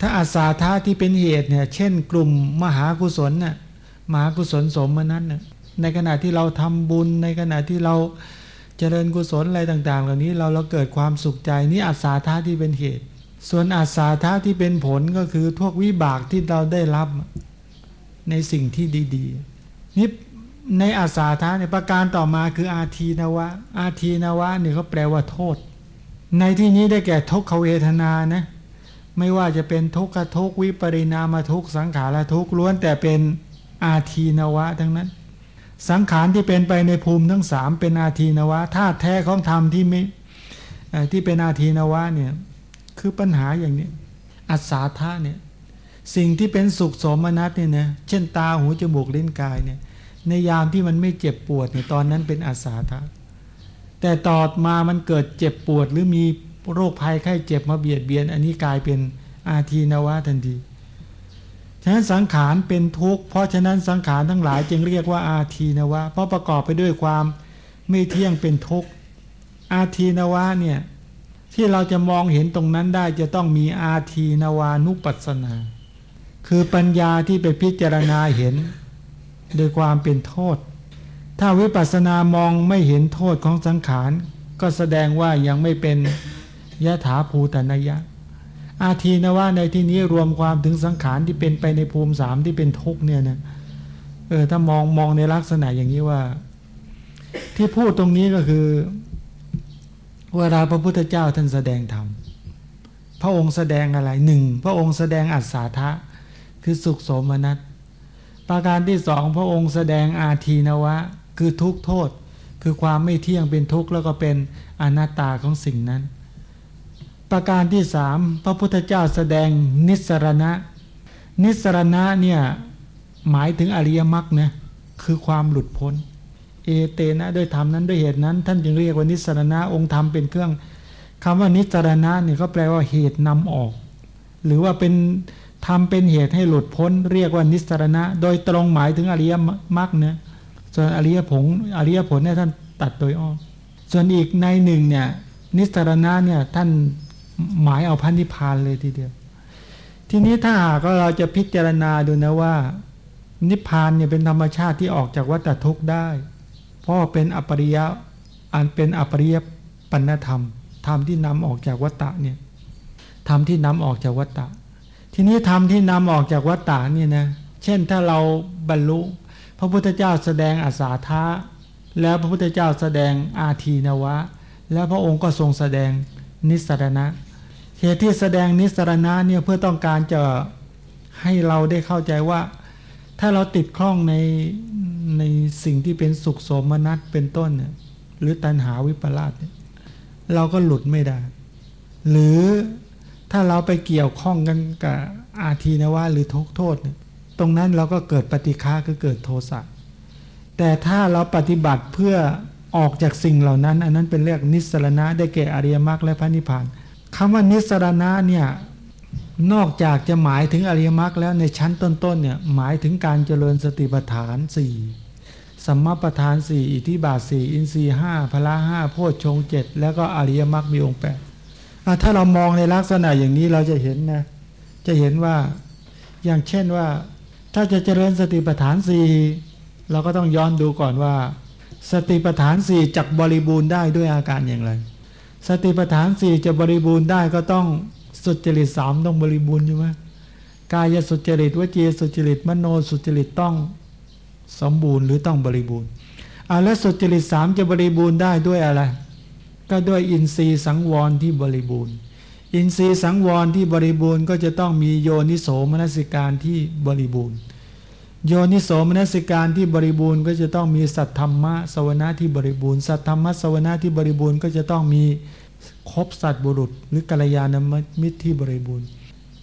Speaker 1: ถ้าอาสาธาที่เป็นเหตุเนี่ยเช่นกลุ่มมหากุศลน่ะมหากุศลสมนั้นน่ะในขณะที่เราทำบุญในขณะที่เราเจริญกุศลอะไรต่าง ๆ เหล่านี้เราเราเกิดความสุขใจนี่อาสาธาที่เป็นเหตุ ส่วนอาสาธาที่เป็นผลก็คือพวกวิบากที่เราได้รับในสิ่งที่ดีๆนี่ในอาสาทะในประการต่อมาคืออาทีนวะ อาทีนวะเนี่ยเขาแปลว่าโทษ ในที่นี้ได้แก่ทุกขเวทนานะ ไม่ว่าจะเป็นทุกขทุกวิปริณามทุกสังขารทุกล้วนแต่เป็นอาทีนวะทั้งนั้น สังขารที่เป็นไปในภูมิทั้งสามเป็นอาทีนวะธาตุแท้ของธรรมที่ไม่ที่เป็นอาทีนวะเนี่ยคือปัญหาอย่างนี้ อัศาธาเนี่ยสิ่งที่เป็นสุขสมนัตเนี่ยนะเช่นตาหูจมูกลิ้นกายเนี่ยในยามที่มันไม่เจ็บปวดเนี่ยตอนนั้นเป็นอาสาทะแต่ต่อมามันเกิดเจ็บปวดหรือมี โรคภัยไข้เจ็บมาเบียดเบียน อันนี้กลายเป็นอาทีนวะทันที ฉะนั้นสังขารเป็นทุกข์ เพราะฉะนั้นสังขารทั้งหลายจึงเรียกว่าอาทีนวะ เพราะประกอบไปด้วยความไม่เที่ยงเป็นทุกข์ อาทีนวะเนี่ยที่เราจะมองเห็นตรงนั้นได้จะต้องมีอาทีนวานุปัสสนา คือปัญญาที่ไปพิจารณาเห็น โดยความเป็นโทษ ถ้าวิปัสสนามองไม่เห็นโทษของสังขาร ก็แสดงว่ายังไม่เป็น ยะถาภูตนยะ อาทีนะว่าในที่นี้รวมความถึงสังขารที่เป็นไปในภูมิสามที่เป็นทุกเนี่ยนะเออถ้ามองมองในลักษณะอย่างนี้ว่า ที่พูดตรงนี้ก็คือ เวลาพระพุทธเจ้าท่านแสดงธรรมพระองค์แสดงอะไรหนึ่งพระองค์แสดงอัศาธะคือสุขโสมนัสประการที่สองพระองค์แสดงอาทีนวะ คือทุกโทษ คือความไม่เที่ยงเป็นทุกข์แล้วก็เป็นอนัตตาของสิ่งนั้น ประการที่สามพระพุทธเจ้าแสดงนิสรณะ นิสรณะเนี่ยหมายถึงอริยมรรคนะคือความหลุดพ้น เอเตนะด้วยธรรมนั้นด้วยเหตุนั้น ท่านจึงเรียกว่านิสรณะองค์ธรรมเป็นเครื่องคำว่านิสรณะเนี่ยก็แปลว่าเหตุนำออก หรือว่าเป็นทำเป็นเหตุให้หลุดพ้น เรียกว่านิสรณะ โดยตรงหมายถึงอริยมรรคเนี่ยส่วนอริยผงอริยผลเนี่ยท่านตัดโดยอ้อมส่วนอีกในหนึ่งเนี่ยนิสรณะเนี่ยท่าน หมายเอาพันธิพานเลยทีเดียว ทีนี้ถ้าหากเราจะพิจารณาดูนะว่า นิพพานเนี่ยเป็นธรรมชาติที่ออกจากวัฏทุกข์ได้ เพราะเป็นอปริยะอันเป็นอปริยปัณธรรมธรรมที่นำออกจากวัฏฏะเนี่ยธรรมที่นำออกจากวัฏฏะทีนี้ธรรมที่นำออกจากวัฏฏะเนี่ยนะเช่นถ้าเราบรรลุ พระพุทธเจ้าแสดงอาสาทะแล้วพระพุทธเจ้าแสดงอาทีนวะ แล้วพระองค์ก็ทรงแสดงนิสรณะ เหตุที่แสดงนิสรณะเนี่ยเพื่อต้องการจะให้เราได้เข้าใจว่า ถ้าเราติดข้องในในสิ่งที่เป็นสุขสมนัตเป็นต้นเนี่ยหรือตัณหาวิปลาสเนี่ยเราก็หลุดไม่ได้ หรือถ้าเราไปเกี่ยวข้องกันกับอาทีนวะหรือทุกโทษเนี่ยตรงนั้นเราก็เกิดปฏิฆาคือเกิดโทสะแต่ถ้าเราปฏิบัติเพื่อออกจากสิ่งเหล่านั้น อันนั้นเป็นเรียกนิสรณะได้แก่อริยมรรคและพระนิพพาน คำว่านิสรณะเนี่ยนอกจากจะหมายถึงอริยมรรคแล้วในชั้นต้นๆเนี่ยหมายถึงการเจริญสติปัฏฐานสี่สัมมาปัฏฐานสี่อิทิบาทสี่อินทรีห้าพละห้าโพชฌงเจ็ดแล้วก็อริยมรรคมีองค์แปดถ้าเรามองในลักษณะอย่างนี้เราจะเห็นนะจะเห็นว่าอย่างเช่นว่า ถ้าจะเจริญสติปัฏฐานสี่เราก็ต้องย้อนดูก่อนว่า สติปัฏฐานสี่จักบริบูรณ์ได้ด้วยอาการอย่างไร สติปัฏฐานสี่จะบริบูรณ์ได้ก็ต้องสุจริตสามต้องบริบูรณ์ใช่ไหมกายสุจริตวจีสุจริตมโนสุจริตต้องสมบูรณ์หรือต้องบริบูรณ์อ่าแล้วสุจริตสามจะบริบูรณ์ได้ด้วยอะไร ก็ด้วยอินทรีย์สังวรที่บริบูรณ์ อินทรีย์สังวรที่บริบูรณ์ก็จะต้องมีโยนิโสมนสิการที่บริบูรณ์ โยนิโสมนสิการที่บริบูรณ์ก็จะต้องมีสัตธรรมะสวนาที่บริบูรณ์สัตธรรมะสวนาที่บริบูรณ์ก็จะต้องมีครบสัตบุรุษ หรือกัลยาณมิตรที่บริบูรณ์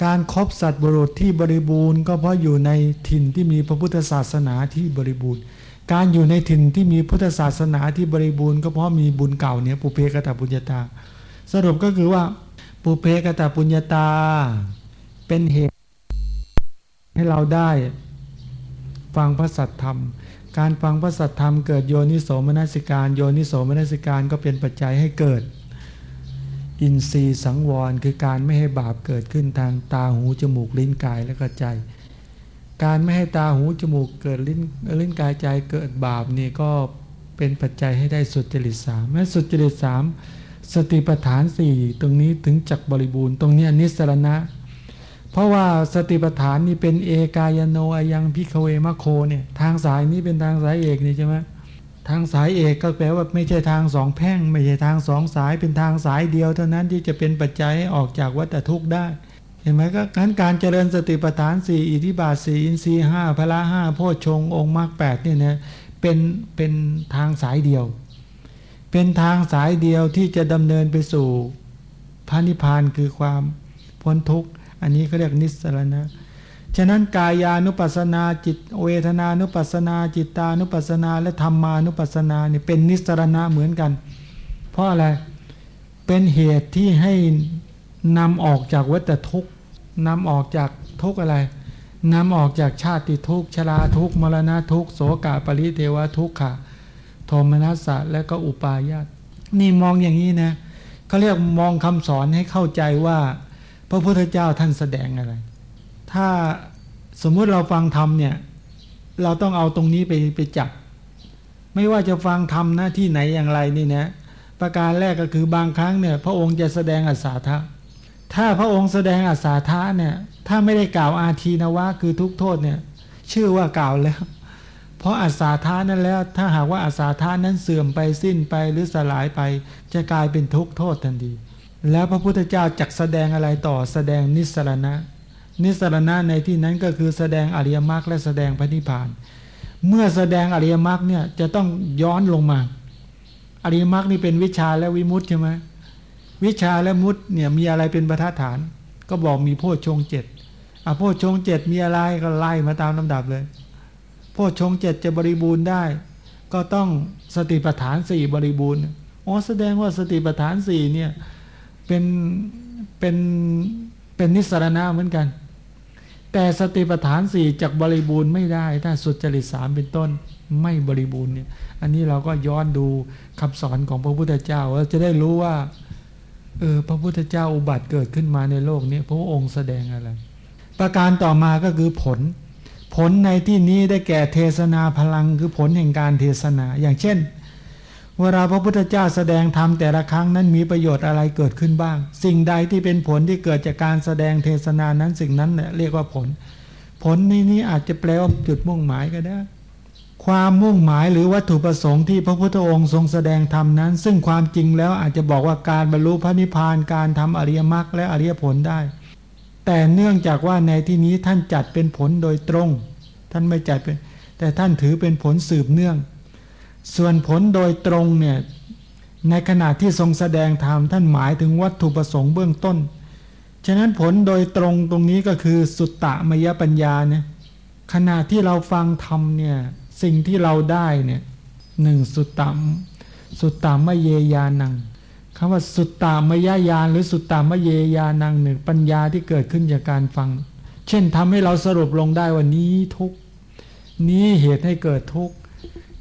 Speaker 1: การครบสัตบุรุษที่บริบูรณ์ ก็เพราะอยู่ในถิ่นที่มีพระพุทธศาสนาที่บริบูรณ์ การอยู่ในถิ่นที่มีพุทธศาสนาที่บริบูรณ์ก็เพราะมีบุญเก่าเนี่ยปุเพกตาปุญญาตา สรุปก็คือว่าปุเพกตาปุญญาตา เป็นเหตุให้เราได้ ฟังพระสัทธรรม การฟังพระสัทธรรมเกิดโยนิโสมนสิการ โยนิโสมนสิการก็เป็นปัจจัยให้เกิด อินทรีย์สังวรคือการไม่ให้บาปเกิดขึ้นทางตาหูจมูกลิ้นกายและก็ใจ การไม่ให้ตาหูจมูกเกิดลิ้นลิ้นกายใจเกิดบาปนี่ก็เป็นปัจจัยให้ได้สุจริตสามแม้สุจริตสามสติปัฏฐานสี่ตรงนี้ถึงจักบริบูรณ์ตรงนี้นิสรณะ เพราะว่าสติปัฏฐานนี่เป็นเอกายโนอายังพิคเวมะโคเนี่ยทางสายนี้เป็นทางสายเอกนี่ใช่ไหมทางสายเอกก็แปลว่าไม่ใช่ทางสองแพ่ง ไม่ใช่ทางสองสายเป็นทางสายเดียว เท่านั้นที่จะเป็นปัจจัยให้ออกจากวัฏทุกข์ได้ เห็นไหมก็การการเจริญสติปัฏฐานสี่อิทิบาทสี่อินทรีห้าพละห้าโพชงองค์มรรคแปดเนี่ยนะเป็นเป็นทางสายเดียว เป็นทางสายเดียวที่จะดำเนินไปสู่พระนิพพานคือความพ้นทุกข์ อันนี้เขาเรียกนิสรณะฉะนั้นกายานุปัสนาจิต เวทนานุปัสนาจิตานุปัสนาและธรรมานุปัสนาเนี่ยเป็นนิสรณะเหมือนกัน เพราะอะไรเป็นเหตุที่ให้นำออกจากวัฏทุกข์นำออกจากทุกอะไรนำออกจากชาติทุกชราทุกมรณะทุกโสกาปริเทวทุกขะโทมนัสสะและก็อุปาญาตนี่มองอย่างนี้นะเขาเรียกมองคำสอนให้เข้าใจว่า พระพุทธเจ้าท่านแสดงอะไร ถ้าสมมุติเราฟังธรรมเนี่ย เราต้องเอาตรงนี้ไปไปจับ ไม่ว่าจะฟังธรรมนะที่ไหนอย่างไรนี่นะ ประการแรกก็คือบางครั้งเนี่ย พระองค์จะแสดงอัศาธาถ้าพระองค์แสดงอัศาธาเนี่ย ถ้าไม่ได้กล่าวอาทีนวะคือทุกโทษเนี่ย ชื่อว่ากล่าวแล้ว เพราะอาสาธานั้นแล้ว ถ้าหากว่าอาสาธานั้นเสื่อมไปสิ้นไปหรือสลายไป จะกลายเป็นทุกโทษทันที แล้วพระพุทธเจ้าจักแสดงอะไรต่อแสดงนิสรณะ นิสรณะในที่นั้นก็คือแสดงอริยมรรคและแสดงพระนิพพาน เมื่อแสดงอริยมรรคเนี่ยจะต้องย้อนลงมา อริยมรรคนี่เป็นวิชาและวิมุตใช่ไหมวิชาและมุตเนี่ยมีอะไรเป็นประธฐาน ก็บอกมีโพชฌงเจ็ดอโพชฌงเจ็ดมีอะไรก็ไล่มาตามลำดับเลย โพชฌงเจ็ดจะบริบูรณ์ได้ ก็ต้องสติปัฏฐานสี่บริบูรณ์อ๋อแสดงว่าสติปัฏฐานสี่เนี่ย เป็นเป็นเป็นนิสรณะเหมือนกัน แต่สติปัฏฐานสี่จากบริบูรณ์ไม่ได้ ถ้าสุจริตสามเป็นต้นไม่บริบูรณ์เนี่ย อันนี้เราก็ย้อนดูคำสอนของพระพุทธเจ้าเราจะได้รู้ว่าเออพระพุทธเจ้าอุบัติเกิดขึ้นมาในโลกนี้พระองค์แสดงอะไร ประการต่อมาก็คือผล ผลในที่นี้ได้แก่เทศนาพลังคือผลแห่งการเทศนา อย่างเช่น เวลาพระพุทธเจ้าแสดงธรรมแต่ละครั้งนั้นมีประโยชน์อะไรเกิดขึ้นบ้าง สิ่งใดที่เป็นผลที่เกิดจากการแสดงเทศนานั้นสิ่งนั้นเรียกว่าผล ผลในนี้อาจจะแปลว่าจุดมุ่งหมายก็ได้ ความมุ่งหมายหรือวัตถุประสงค์ที่พระพุทธองค์ทรงแสดงธรรมนั้น ซึ่งความจริงแล้วอาจจะบอกว่าการบรรลุพระนิพพานการทำอริยมรรคและอริยผลได้ แต่เนื่องจากว่าในที่นี้ท่านจัดเป็นผลโดยตรง ท่านไม่จัดเป็น แต่ท่านถือเป็นผลสืบเนื่อง ส่วนผลโดยตรงเนี่ยในขณะที่ทรงแสดงธรรมท่านหมายถึงวัตถุประสงค์เบื้องต้น ฉะนั้นผลโดยตรงตรงนี้ก็คือสุตตะมยปัญญาเนี่ยขณะที่เราฟังธรรมเนี่ยสิ่งที่เราได้เนี่ยหนึ่งสุตตามสุตตามะเยยานังคำว่าสุตตามยญาณหรือสุตตามะเยยานังหนึ่งปัญญาที่เกิดขึ้นจากการฟัง เช่นทำให้เราสรุปลงได้ว่านี้ทุกนี้เหตุให้เกิดทุก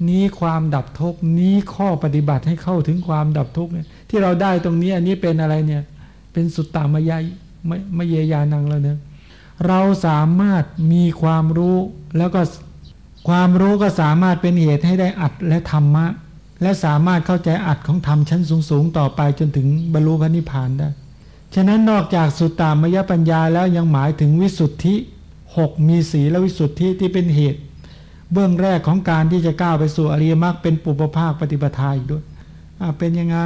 Speaker 1: นี้ความดับทุกนี้ข้อปฏิบัติให้เข้าถึงความดับทุกเนี่ยที่เราได้ตรงนี้อันนี้เป็นอะไรเนี่ย เป็นสุตตามยามมเยยานังแล้วเนี่ยเราสามารถมีความรู้แล้วก็ความรู้ก็สามารถเป็นเหตุให้ได้อัดและธรรมะ และสามารถเข้าใจอัดของธรรมชั้นสูง ๆ ต่อไปจนถึงบรรลุพระนิพพานได้ ฉะนั้นนอกจากสุตตามยปัญญาแล้วยังหมายถึงวิสุทธิหกมีสีและวิสุทธิที่เป็นเหตุ เบื้องแรกของการที่จะก้าวไปสู่อริยมรรคเป็นปุปภาคปฏิปทาอีกด้วยเป็นยังไง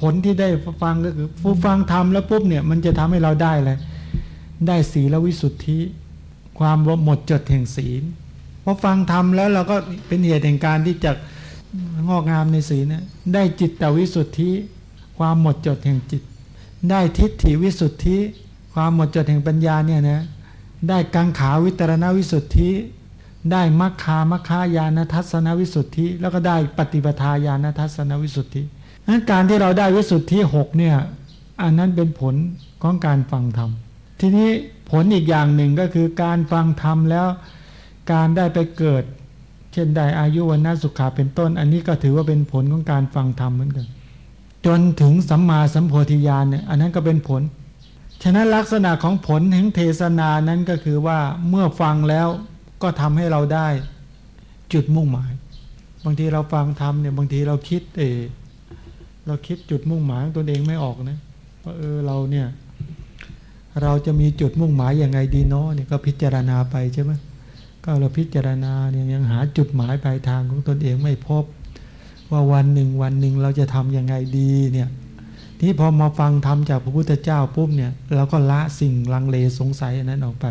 Speaker 1: ผลที่ได้ฟังก็คือผู้ฟังธรรมแล้วปุ๊บเนี่ย มันจะทำให้เราได้เลยได้สีละวิสุทธิ ความหมดจดแห่งศีลพอฟังธรรมแล้วเราก็เป็นเหตุแห่งการที่จะงอกงามในศีลนะได้จิตตวิสุทธิ ความหมดจดแห่งจิต ได้ทิฏฐิวิสุทธิ ความหมดจดแห่งปัญญาเนี่ยนะได้กังขาวิตรณวิสุทธิ ได้มัคคามัคคายานทัศนวิสุทธิ แล้วก็ได้ปฏิปทาญาณทัศนวิสุทธินั้นการที่เราได้วิสุทธิหกเนี่ยอันนั้นเป็นผลของการฟังธรรม ทีนี้ผลอีกอย่างหนึ่งก็คือการฟังธรรมแล้ว การได้ไปเกิด เช่นได้อายุวันนาสุขาเป็นต้น อันนี้ก็ถือว่าเป็นผลของการฟังธรรมเหมือนกัน จนถึงสัมมาสัมโพธิญาณเนี่ยอันนั้นก็เป็นผล ฉะนั้นลักษณะของผลแห่งเทศนานั้นก็คือว่าเมื่อฟังแล้ว ก็ทำให้เราได้จุดมุ่งหมาย บางทีเราฟังธรรมเนี่ยบางทีเราคิดเออเราคิดจุดมุ่งหมายตนเองไม่ออกนะว่าเออเราเนี่ย เราจะมีจุดมุ่งหมายยังไงดีเนาะเนี่ยก็พิจารณาไปใช่ไหมก็เราพิจารณาเนี่ยยังหาจุดหมายปลายทางของตนเองไม่พบ ว่าวันหนึ่งวันหนึ่งเราจะทํำยังไงดีเนี่ยที่พอมาฟังธรรมจากพระพุทธเจ้าปุ๊บเนี่ยเราก็ละสิ่งลังเลสงสัยนั้นออกไป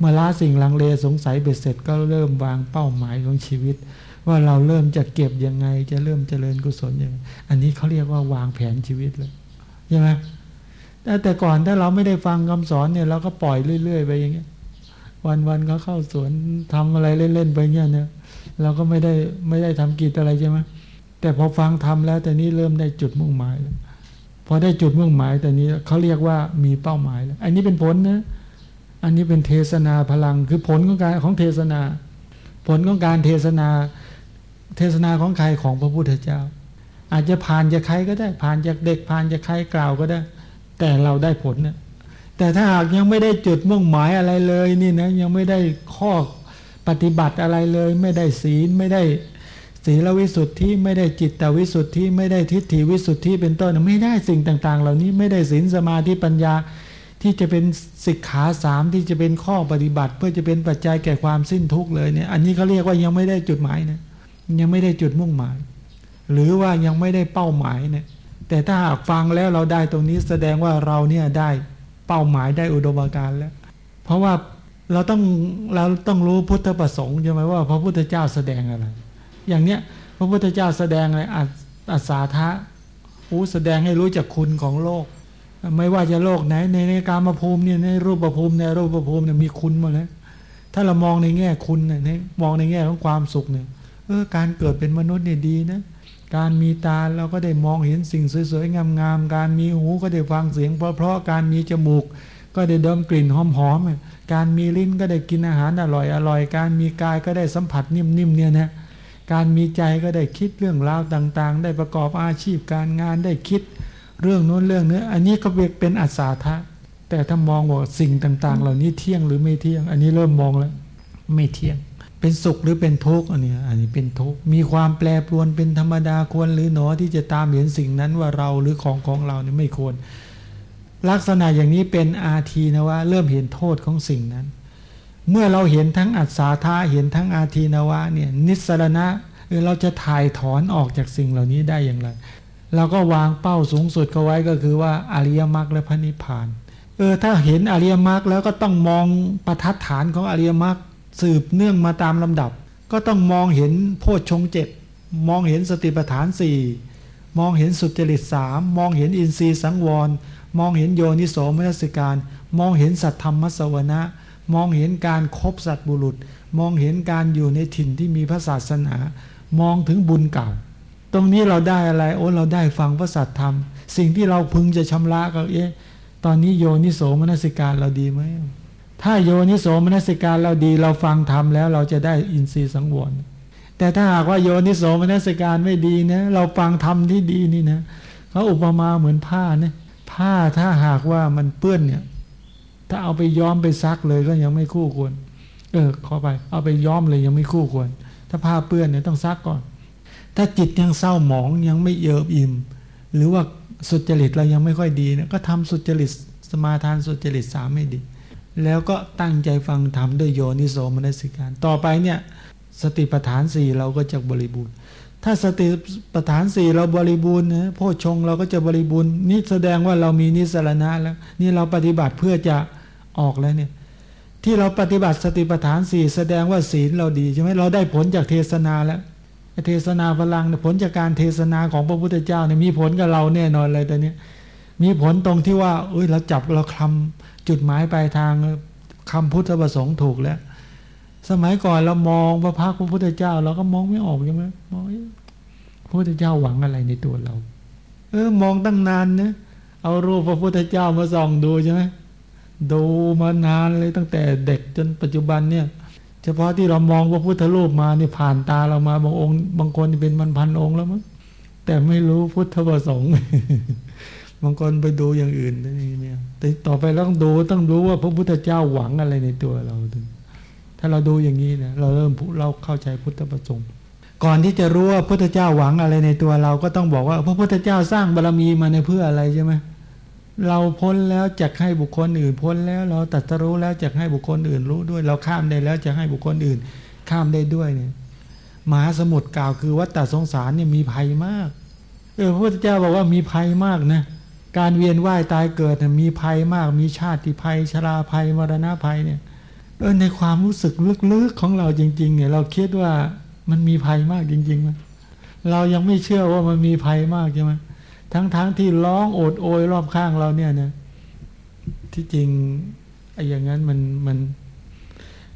Speaker 1: เมื่อละสิ่งลังเลสงสัยเบ็ดเสร็จก็เริ่มวางเป้าหมายของชีวิต ว่าเราเริ่มจะเก็บยังไง จะเริ่มเจริญกุศลยังไงอันนี้เขาเรียกว่าวางแผนชีวิตเลยใช่ไหมแต่ก่อนถ้าเราไม่ได้ฟังคำสอนเนี่ยเราก็ปล่อยเรื่อย ๆ ไปอย่างเงี้ย วันวันเขาเข้าสวนทำอะไรเล่นๆไปเงี้ยเนี่ยเราก็ไม่ได้ไม่ได้ทำกิจอะไรใช่ไหมแต่พอฟังทำแล้วแต่นี้เริ่มได้จุดมุ่งหมายแล้วพอได้จุดมุ่งหมายแต่นี้เขาเรียกว่ามีเป้าหมายแล้วอันนี้เป็นผลนะ อันนี้เป็นเทศนาพลังคือผลของการของเทศนา ผลของการเทศนา เทศนาของใครของพระพุทธเจ้า อาจจะผ่านจากใครก็ได้ผ่านจากเด็กผ่านจากใครกล่าวก็ได้ แต่เราได้ผลเนี่ยแต่ถ้าหากยังไม่ได้จุดมุ่งหมายอะไรเลยนี่นะยังไม่ได้ข้อปฏิบัติอะไรเลย ไม่ได้ศีลไม่ได้ศีลวิสุทธิไม่ได้จิตตวิสุทธิไม่ได้ทิฏฐิวิสุทธิเป็นต้นไม่ได้สิ่งต่าง ๆ เหล่านี้ไม่ได้ศีลสมาธิปัญญา ที่จะเป็นสิกขาสามที่จะเป็นข้อปฏิบัติ เพื่อจะเป็นปัจจัยแก่ความสิ้นทุกข์เลยเนี่ย อันนี้เขาเรียกว่ายังไม่ได้จุดหมายนะยังไม่ได้จุดมุ่งหมาย หรือว่ายังไม่ได้เป้าหมายเนี่ย แต่ถ้าหากฟังแล้วเราได้ตรงนี้แสดงว่าเราเนี่ยได้เป้าหมายได้อุดมการแล้ว เพราะว่าเราต้องเราต้องรู้พุทธประสงค์ใช่ไหมว่าพระพุทธเจ้าแสดงอะไร อย่างเนี้ยพระพุทธเจ้าแสดงอะไรอัศาธะอู้แสดงให้รู้จักคุณของโลก ไม่ว่าจะโลกไหนในในการมาภูมิเนี่ยในรูปประภูมิในรูปประภูมิเนี่ยมีคุณหมดเลยถ้าเรามองในแง่คุณเนี่ยมองในแง่ของความสุขเนี่ยเออการเกิดเป็นมนุษย์เนี่ยดีนะการมีตาเราก็ได้มองเห็นสิ่งสวยๆงามๆการมีหูก็ได้ฟังเสียง เพราะๆการมีจมูก ก็ได้ดมกลิ่นหอมๆการมีลิ้นก็ได้กินอาหารอร่อยอร่อยการมีกายก็ได้สัมผัสนิ่มๆเนี่ยนะการมีใจก็ได้คิดเรื่องราวต่างๆ ได้ประกอบอาชีพการงานได้คิด เรื่องนู้นเรื่องนี้อันนี้ก็เป็นอัศทะแต่ถ้ามองว่าสิ่งต่าง ๆ เหล่านี้เที่ยงหรือไม่เที่ยง อันนี้เริ่มมองแล้ว ไม่เที่ยง เป็นสุขหรือเป็นทุกข์อันนี้อันนี้เป็นทุกข์มีความแปรปรวนเป็นธรรมดาควรหรือหนอที่จะตามเห็นสิ่งนั้นว่าเราหรือของของเราเนี่ยไม่ควร ลักษณะอย่างนี้เป็นอาทีนะว่า เริ่มเห็นโทษของสิ่งนั้น เมื่อเราเห็นทั้งอัศธาเห็นทั้งอาทีนวะเนี่ยนิสรณะเราจะถ่ายถอนออกจากสิ่งเหล่านี้ได้อย่างไร เราก็วางเป้าสูงสุดเขาไว้ก็คือว่าอริยมรรคและพระนิพพาน เออถ้าเห็นอริยมรรคแล้วก็ต้องมองประทัดฐานของอริยมรรคสืบเนื่องมาตามลำดับ ก็ต้องมองเห็นโพชฌงเจ็ดมองเห็นสติปัฏฐานสี่มองเห็นสุจริตสามมองเห็นอินทรีย์สังวร มองเห็นโยนิโสมนสิการ มองเห็นสัตธรรมสวนะ มองเห็นการครบสัตบุรุษ มองเห็นการอยู่ในถิ่นที่มีพระศาสนา มองถึงบุญเก่า ตรงนี้เราได้อะไร โอ้เราได้ฟังพระสัตธรรม สิ่งที่เราพึงจะชำระก็เอ๊ะตอนนี้โยนิโสมนสิการเราดีไหมถ้าโยนิโสมนสิการเราดีเราฟังธรรมแล้วเราจะได้อินทรีย์สังวรแต่ถ้าหากว่าโยนิโสมนสิการไม่ดีนะเราฟังธรรมที่ดีนี่นะเขาอุปมาเหมือนผ้าเนี่ยผ้าถ้าหากว่ามันเปื้อนเนี่ย ถ้าเอาไปย้อมไปซักเลยก็ยังไม่คู่ควร เออขอไป เอาไปย้อมเลยยังไม่คู่ควร ถ้าผ้าเปื้อนเนี่ยต้องซักก่อน ถ้าจิตยังเศร้าหมองยังไม่เยิบอิ่ม หรือว่าสุจริตเรายังไม่ค่อยดีเนี่ยก็ทำสุจริตสมาทานสุจริตสามให้ดี แล้วก็ตั้งใจฟังทำด้วยโยนิโสมนสิการ ต่อไปเนี่ยสติปัฏฐานสี่เราก็จะบริบูรณ์ ถ้าสติปัฏฐานสี่เราบริบูรณ์นะโพชงเราก็จะบริบูรณ์นี่แสดงว่าเรามีนิสรณะแล้ว นี่เราปฏิบัติเพื่อจะออกแล้วเนี่ยที่เราปฏิบัติสติปัฏฐานสี่แสดงว่าศีลเราดีใช่ไหมเราได้ผลจากเทศนาแล้ว เทศนาพลังผลจากการเทศนาของพระพุทธเจ้าเนี่ยมีผลกับเราแน่นอนเลยตอนนี้มีผลตรงที่ว่า เอ้ยเราจับเราคลำจุดหมายปลายทางคำพุทธประสงค์ถูกแล้ว สมัยก่อนเรามองพระพักพระพุทธเจ้า เราก็มองไม่ออกใช่ไหมมองพระพุทธเจ้าหวังอะไรในตัวเรา เออมองตั้งนานนี่ยเอารูปพระพุทธเจ้ามาส่องดูใช่ไหมดูมานานเลยตั้งแต่เด็กจนปัจจุบันเนี่ย เฉพาะที่เรามองพระพุทธรูปมานี่ผ่านตาเรามาบางองค์ บางคนเป็นพันพันองค์แล้วมั้งแต่ไม่รู้พุทธประสงค์บางคนไปดูอย่างอื่นนี่เนี่ยแต่ต่อไปเราต้องดูต้องรู้ว่าพระพุทธเจ้าหวังอะไรในตัวเราถ้าเราดูอย่างนี้นะเราเริ่มเราเข้าใจพุทธประสงค์ก่อนที่จะรู้ว่าพุทธเจ้าหวังอะไรในตัวเราก็ต้องบอกว่า พระพุทธเจ้าสร้างบารรมีมาในเพื่ออะไรใช่ไหม เราพ้นแล้วจะให้บุคคลอื่น พ้นแล้วเราตัดสรู้แล้วจะให้บุคคลอื่นรู้ด้วย เราข้ามได้แล้วจะให้บุคคลอื่น ข้ามได้ด้วยเนี่ยมหาสมุทรกล่าวคือวัฏฏสงสารเนี่ยมีภัยมาก เออพระพุทธเจ้าบอกว่ามีภัยมากนะการเวียนว่ายตายเกิดมีภัยมาก มีชาติภัยชราภัยมรณะภัยเนี่ยเออในความรู้สึกลึกๆของเราจริง ๆ เนี่ยเราคิดว่ามันมีภัยมากจริงๆไหมเรายังไม่เชื่อว่ามันมีภัยมากใช่ไหม ทั้งๆทที่ร้องโอดโอยรอบข้างเราเนี่ยนะที่จริงไอ้อย่างนั้นมันมัน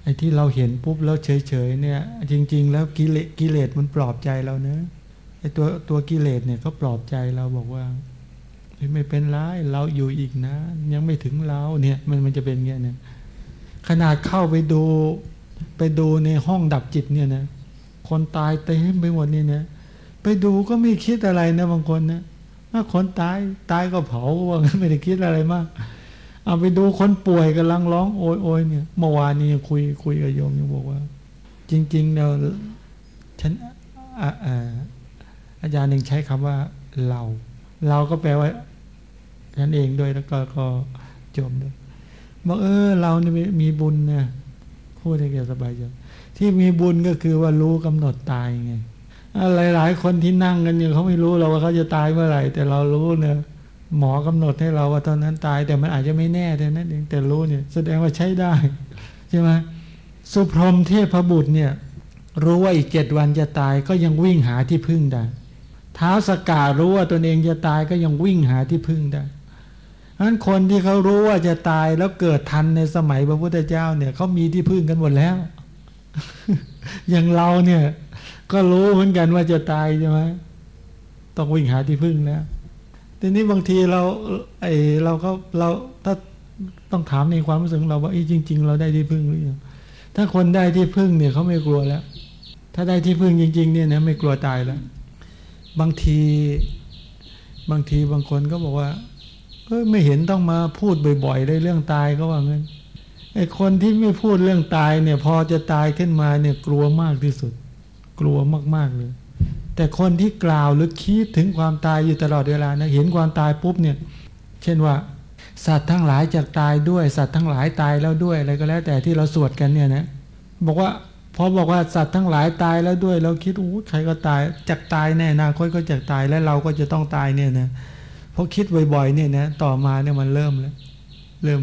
Speaker 1: ไอ้ที่เราเห็นปุ๊บแล้วเฉยๆเนี่ย จริง ๆ แล้วกิเลสกิเลสมันปลอบใจเราเนะไอ้ตัวตัวกิเลสเนี่ยเขาปลอบใจเราบอกว่าไม่เป็นไรเราอยู่อีกนะ ยังไม่ถึงเราเนี่ยมันมันจะเป็นเงี้ยเนี่ยขนาดเข้าไปดูไปดูในห้องดับจิตเนี่ยนะคนตายเต็มไปหมดนี่นะไปดูก็ไม่คิดอะไรนะบางคนนะ คนตายตายก็เผาว่าไม่ได้คิดอะไรมาก เอาไปดูคนป่วยกำลังร้องโอยโอยเนี่ยเมื่อวานนี้คุยคุยกับโยมยังบอกว่า จริงๆเราฉันอาจารย์หนึ่งใช้คำว่าเรา เราก็แปลว่าฉันเองด้วยแล้วก็ก็จมด้วยบอกเออ เรานี่มีบุญเนี่ยพูดให้แกสบายใจที่มีบุญก็คือว่ารู้กำหนดตายไง หลายหลายคนที่นั่งกันอยู่เขาไม่รู้เราว่าเขาจะตายเมื่อไหร่ แต่เรารู้เนี่ยหมอกำหนดให้เราว่าตอนนั้นตาย แต่มันอาจจะไม่แน่แต่นั้นเองแต่รู้เนี่ย แสดงว่าใช้ได้ใช่ไหมสุพรมเทพบุตรเนี่ย รู้ว่าอีกเจ็ดวันจะตายก็ยังวิ่งหาที่พึ่งได้เท้าสก่ารู้ว่าตนเองจะตายก็ยังวิ่งหาที่พึ่งได้นั้นคนที่เขารู้ว่าจะตายแล้วเกิดทันในสมัยพระพุทธเจ้าเนี่ยเขามีที่พึ่งกันหมดแล้ว อย่างเราเนี่ย ก็รู้เหมือนกันว่าจะตายใช่ไหมต้องวิ่งหาที่พึ่งแล้วทีนี้บางทีเราไอเราก็เราถ้าต้องถามในความรู้สึกเราว่าจริง ๆ เราได้ที่พึ่งหรือยังถ้าคนได้ที่พึ่งเนี่ยเขาไม่กลัวแล้ว ถ้าได้ที่พึ่งจริง ๆ เนี่ยนะไม่กลัวตายแล้ว บางทีบางทีบางคนก็บอกว่าเออไม่เห็นต้องมาพูดบ่อยๆเลยเรื่องตายก็ว่างั้นไอ้คนที่ไม่พูดเรื่องตายเนี่ย พอจะตายขึ้นมาเนี่ยกลัวมากที่สุด กลัวมาก ๆ เลย แต่คนที่กล่าวหรือคิดถึงความตายอยู่ตลอดเวลานะเห็นความตายปุ๊บเนี่ย เช่นว่าสัตว์ทั้งหลายจากตายด้วย สัตว์ทั้งหลายตายแล้วด้วยอะไรก็แล้ว แต่ที่เราสวดกันเนี่ยนะบอกว่าพอบอกว่าสัตว์ทั้งหลายตายแล้วด้วย เราคิดอู้ใครก็ตายจากตายแน่นาคนก็จากตายและเราก็จะต้องตายเนี่ยนะเพราะคิดบ่อยๆเนี่ยนะต่อมาเนี่ยมันเริ่มแล้วเริ่ม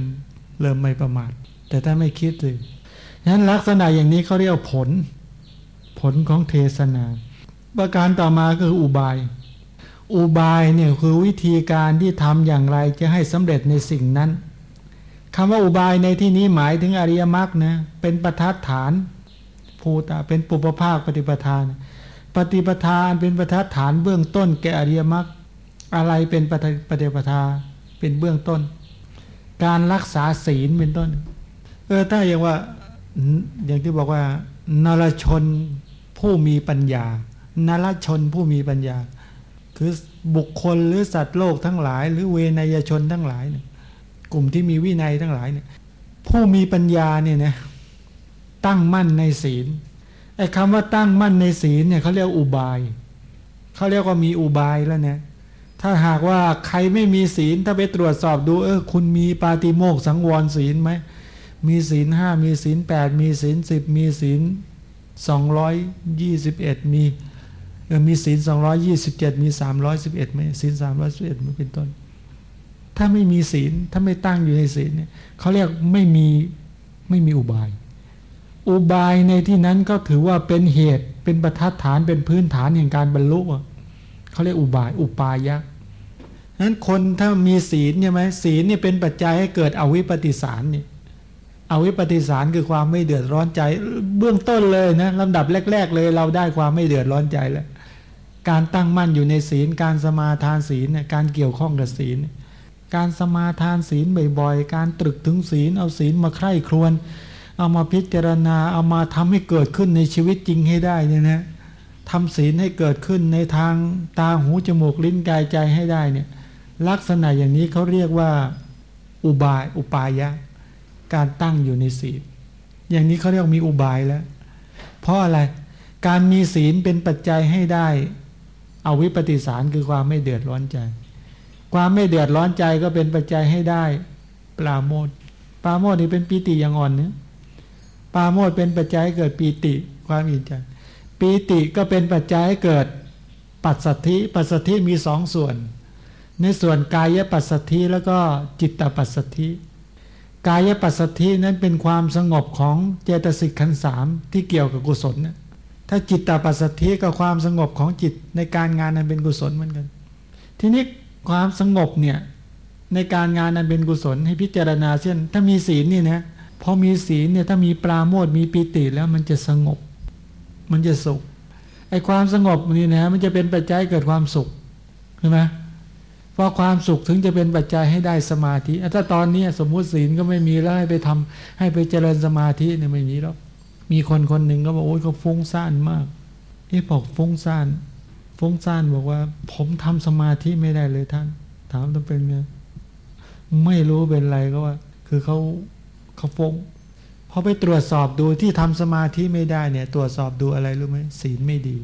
Speaker 1: เริ่มไม่ประมาทแต่ถ้าไม่คิดเลยฉะนั้นลักษณะอย่างนี้เขาเรียกผล ผลของเทศนา ประการต่อมาคืออุบาย อุบายเนี่ยคือวิธีการที่ทำอย่างไรจะให้สำเร็จในสิ่งนั้นคำว่าอุบายในที่นี้หมายถึงอริยมรรคนะเป็นประทัดฐานภูตาเป็นปุปภาคปฏิปทาน ปฏิปทานเป็นประทัดฐานเบื้องต้นแก่อริยมรรคอะไรเป็นปฏิปฏิปทาเป็นเบื้องต้น การรักษาศีลเป็นต้น เออถ้าอย่างว่าอย่างที่บอกว่านรชน ผู้มีปัญญานรชนผู้มีปัญญา คือบุคคลหรือสัตว์โลกทั้งหลาย หรือเวนยชนทั้งหลายเนี่ยกลุ่มที่มีวินัยทั้งหลายเนี่ยผู้มีปัญญาเนี่ยนะตั้งมั่นในศีลไอ้คำว่าตั้งมั่นในศีลเนี่ยเขาเรียกอุบายเขาเรียกว่ามีอุบายแล้วเนี่ยถ้าหากว่าใครไม่มีศีลถ้าไปตรวจสอบดูเออคุณมีปาติโมกสังวรศีลไหมมีศีลห้ามีศีลแปดมีศีลสิบมีศีล สองร้อยยี่สิบเอ็ดมีเออมีศีลสองร้อยยี่สิบเจ็ดมีสามร้อยสิบเอ็ดไหมศีลสามร้อยสิบเอ็ดมันเป็นต้น ถ้าไม่มีศีลถ้าไม่ตั้งอยู่ในศีลเนี่ยเขาเรียกไม่มีไม่มีอุบาย อุบายในที่นั้นก็ถือว่าเป็นเหตุเป็นประทัดฐานเป็นพื้นฐานแห่งการบรรลุเขาเรียกอุบาย อุปายะนั้นคนถ้ามีศีลใช่ไหมศีลเนี่ยเป็นปัจจัยให้เกิดอวิปปิสารเนี่ย อวิปปิสารคือความไม่เดือดร้อนใจ เบื้องต้นเลยนะลำดับแรก ๆ เลยเราได้ความไม่เดือดร้อนใจแล้วการตั้งมั่นอยู่ในศีล การสมาทานศีลเนี่ยการเกี่ยวข้องกับศีล การสมาทานศีลบ่อยๆ การตรึกถึงศีลเอาศีลมาใคร่ครวญเอามาพิจารณาเอามาทำให้เกิดขึ้นในชีวิตจริงให้ได้เนี่ยนะทำศีลให้เกิดขึ้นในทางตาหูจมูกลิ้นกายใจให้ได้เนี่ยลักษณะอย่างนี้เขาเรียกว่า อุบายอุปายะ การตั้งอยู่ในศีล อย่างนี้เขาเรียกมีอุบายแล้ว เพราะอะไรการมีศีลเป็นปัจจัยให้ได้ เอาวิปฏิสารคือความไม่เดือดร้อนใจ ความไม่เดือดร้อนใจก็เป็นปัจจัยให้ได้ ปราโมทปราโมทนี่เป็นปีติอย่างอ่อนเนี่ยปราโมทเป็นปัจจัยให้เกิดปีติความอิ่มใจปีติก็เป็นปัจจัยให้เกิดปัสสัทธิปัสสัทธิมีสองส่วน ในส่วนกายปัสสธิแล้วก็จิตตปัสสธิ กายปัสสธินั้นเป็นความสงบของเจตสิกขันสามที่เกี่ยวกับกุศลนะถ้าจิตตปัสสธิก็ความสงบของจิตในการงานนั้นเป็นกุศลเหมือนกัน ทีนี้ความสงบเนี่ยในการงานนั้นเป็นกุศลให้พิจารณาเช่น ถ้ามีศีลนี่นะพอมีศีลเนี่ยถ้ามีปราโมทมีปีติแล้วมันจะสงบ มันจะสุขไอ้ความสงบนี่นะมันจะเป็นปัจจัยเกิดความสุขใช่ไหม พราะความสุขถึงจะเป็นปัจจัยให้ได้สมาธิถ้าตอนนี้สมมุติศีลก็ไม่มีแล้วให้ไปทำให้ไปเจริญสมาธิเนี่ยไม่มีแล้วมีคนคนหนึ่งก็บอกโอ้ยเขาฟุ้งซ่านมาก เอ๊ะบอกฟุ้งซ่านฟุ้งซ่านบอกว่า ผมทำสมาธิไม่ได้เลยท่าน ถามต้องเป็นไงไม่รู้เป็นไรก็ว่า คือเขาเขาฟุ้งพอไปตรวจสอบดูที่ทำสมาธิไม่ได้เนี่ย ตรวจสอบดูอะไรรู้ไหมศีลไม่ดี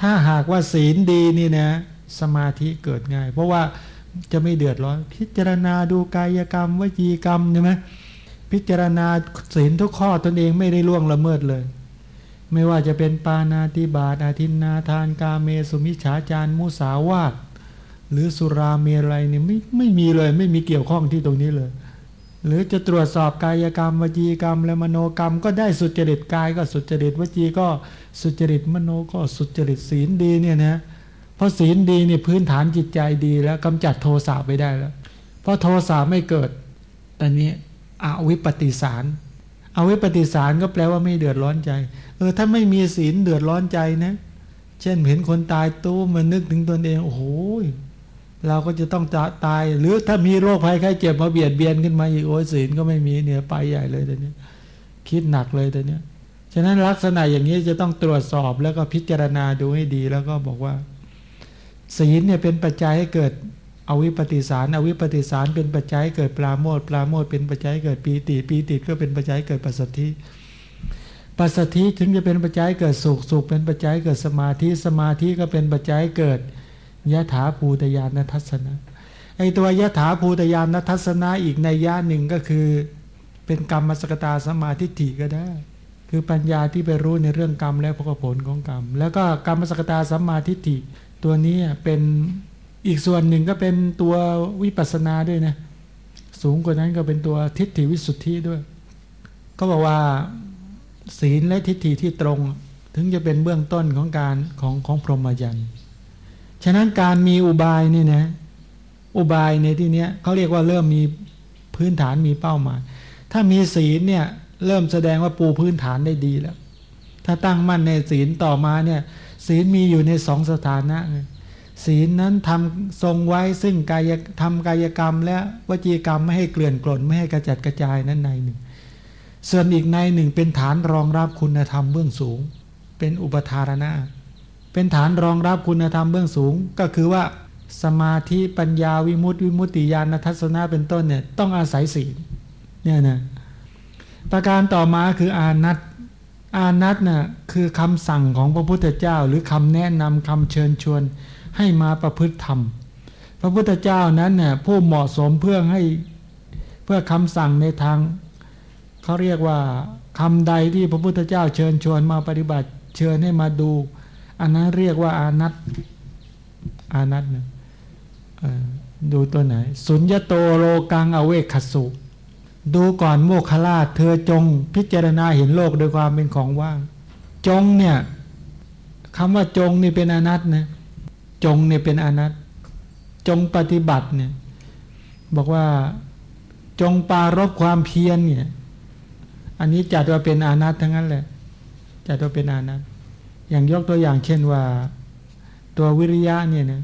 Speaker 1: ถ้าหากว่าศีลดีนี่นะ สมาธิเกิดง่าย เพราะว่า จะไม่เดือดร้อน พิจารณาดูกายกรรมวจีกรรมใช่ไหมพิจารณาศีลทุกข้อตนเองไม่ได้ล่วงละเมิดเลย ไม่ว่าจะเป็นปานาติบาตอาทินนาทานกาเมสุมิฉาจารมุสาวาตหรือสุราเมรัยเนี่ยไม่ไม่มีเลย ไม่มีเกี่ยวข้องที่ตรงนี้เลย หรือจะตรวจสอบกายกรรม วจีกรรม และมโนกรรม ก็ได้สุจริตกายก็สุจริตวจีก็สุจริตมโนก็สุจริตศีลดีเนี่ยนะ เพราะศีลดีเนี่ยพื้นฐานจิตใจดีแล้วกำจัดโทสะไปได้แล้ว เพราะโทสะไม่เกิดต่นี้อวิปปิสารอวิปปิสารก็แปลว่าไม่เดือดร้อนใจ เออถ้าไม่มีศีลเดือดร้อนใจนะ เช่นเห็นคนตายตู้มันนึกถึงตนเองโอ้โหเราก็จะต้องจะตาย หรือถ้ามีโรคภัยไข้เจ็บมาเบียดเบียนขึ้นมาอีกโอ้ยศีลก็ไม่มีเนี่ยไปใหญ่เลยต่เนี้คิดหนักเลยต่เนี้ฉะนั้นลักษณะอย่างนี้จะต้องตรวจสอบแล้วก็พิจารณาดูให้ดีแล้วก็บอกว่า ศีลเนี่ยเป็นปัจจัยให้เกิดอวิปปิสารอวิปปิสารเป็นปัจจัยเกิดปราโมทปราโมทเป็นปัจจัยเกิดปีติปีติก็เป็นปัจจัยเกิดปัสสธิปัสสธิถึงจะเป็นปัจจัยเกิดสุขสุขเป็นปัจจัยเกิดสมาธิสมาธิก็เป็นปัจจัยเกิดยะถาภูตยานทัศนะไอตัวยะถาภูตยานทัศนะอีกในย่าหนึ่งก็คือ เป็นกรรมมสกตาสมาธิถิก็ได้ คือปัญญาที่ไปรู้ในเรื่องกรรมและผลของกรรม แล้วก็กรรมมสกตาสัมมาทิฏฐิ ตัวนี้เป็นอีกส่วนหนึ่งก็เป็นตัววิปัสนาด้วยนะสูงกว่านั้นก็เป็นตัวทิฏฐิวิสุทธิด้วย ก็บอกว่าศีลและทิฏฐิที่ตรง ถึงจะเป็นเบื้องต้นของการของของพรหมจรรย์ฉะนั้นการมีอุบายนี่นะอุบายในที่นี้เขาเรียกว่าเริ่มมีพื้นฐานมีเป้าหมาย ถ้ามีศีลเนี่ยเริ่มแสดงว่าปูพื้นฐานได้ดีแล้ว ถ้าตั้งมั่นในศีลต่อมาเนี่ย ศีลมีอยู่ในสองสถานะศีลนั้นทำทรงไว้ซึ่งกายทำกายกรรม และวจีกรรมไม่ให้เกลื่อนกล่นไม่ให้กระจัดกระจายนั้นในหนึ่ง ส่วนอีกในหนึ่งเป็นฐานรองรับคุณธรรมเบื้องสูง เป็นอุปทารณะเป็นฐานรองรับคุณธรรมเบื้องสูง ก็คือว่าสมาธิปัญญาวิมุตติวิมุตติญาณทัศนะเป็นต้นเนี่ยต้องอาศัยศีลเนี่ยนะประการต่อมาคืออานัต อานัตน่ะคือคำสั่งของพระพุทธเจ้า หรือคำแนะนำคำเชิญชวนให้มาประพฤติธรรม พระพุทธเจ้านั้นเนี่ยผู้เหมาะสมเพื่อให้เพื่อคำสั่งในทางเขาเรียกว่าคำใดที่พระพุทธเจ้าเชิญชวนมาปฏิบัติเชิญให้มาดู อันนั้นเรียกว่าอานัตอานัตนะดูตัวไหน สุญญโตโลกังอเวคสุ ดูก่อนโมคลาเธอจงพิจารณาเห็นโลกโดยความเป็นของว่าง จงเนี่ยคำว่าจงนี่เป็นอนัตนะจงเนี่ยเป็นอนัตจงปฏิบัติเนี่ยบอกว่าจงปารบความเพียรเนี่ยอันนี้จัดว่าเป็นอนัตทั้งนั้นแหละจัดว่าเป็นอนัตอย่างยกตัวอย่างเช่นว่า ตัววิริยะเนี่ยนะ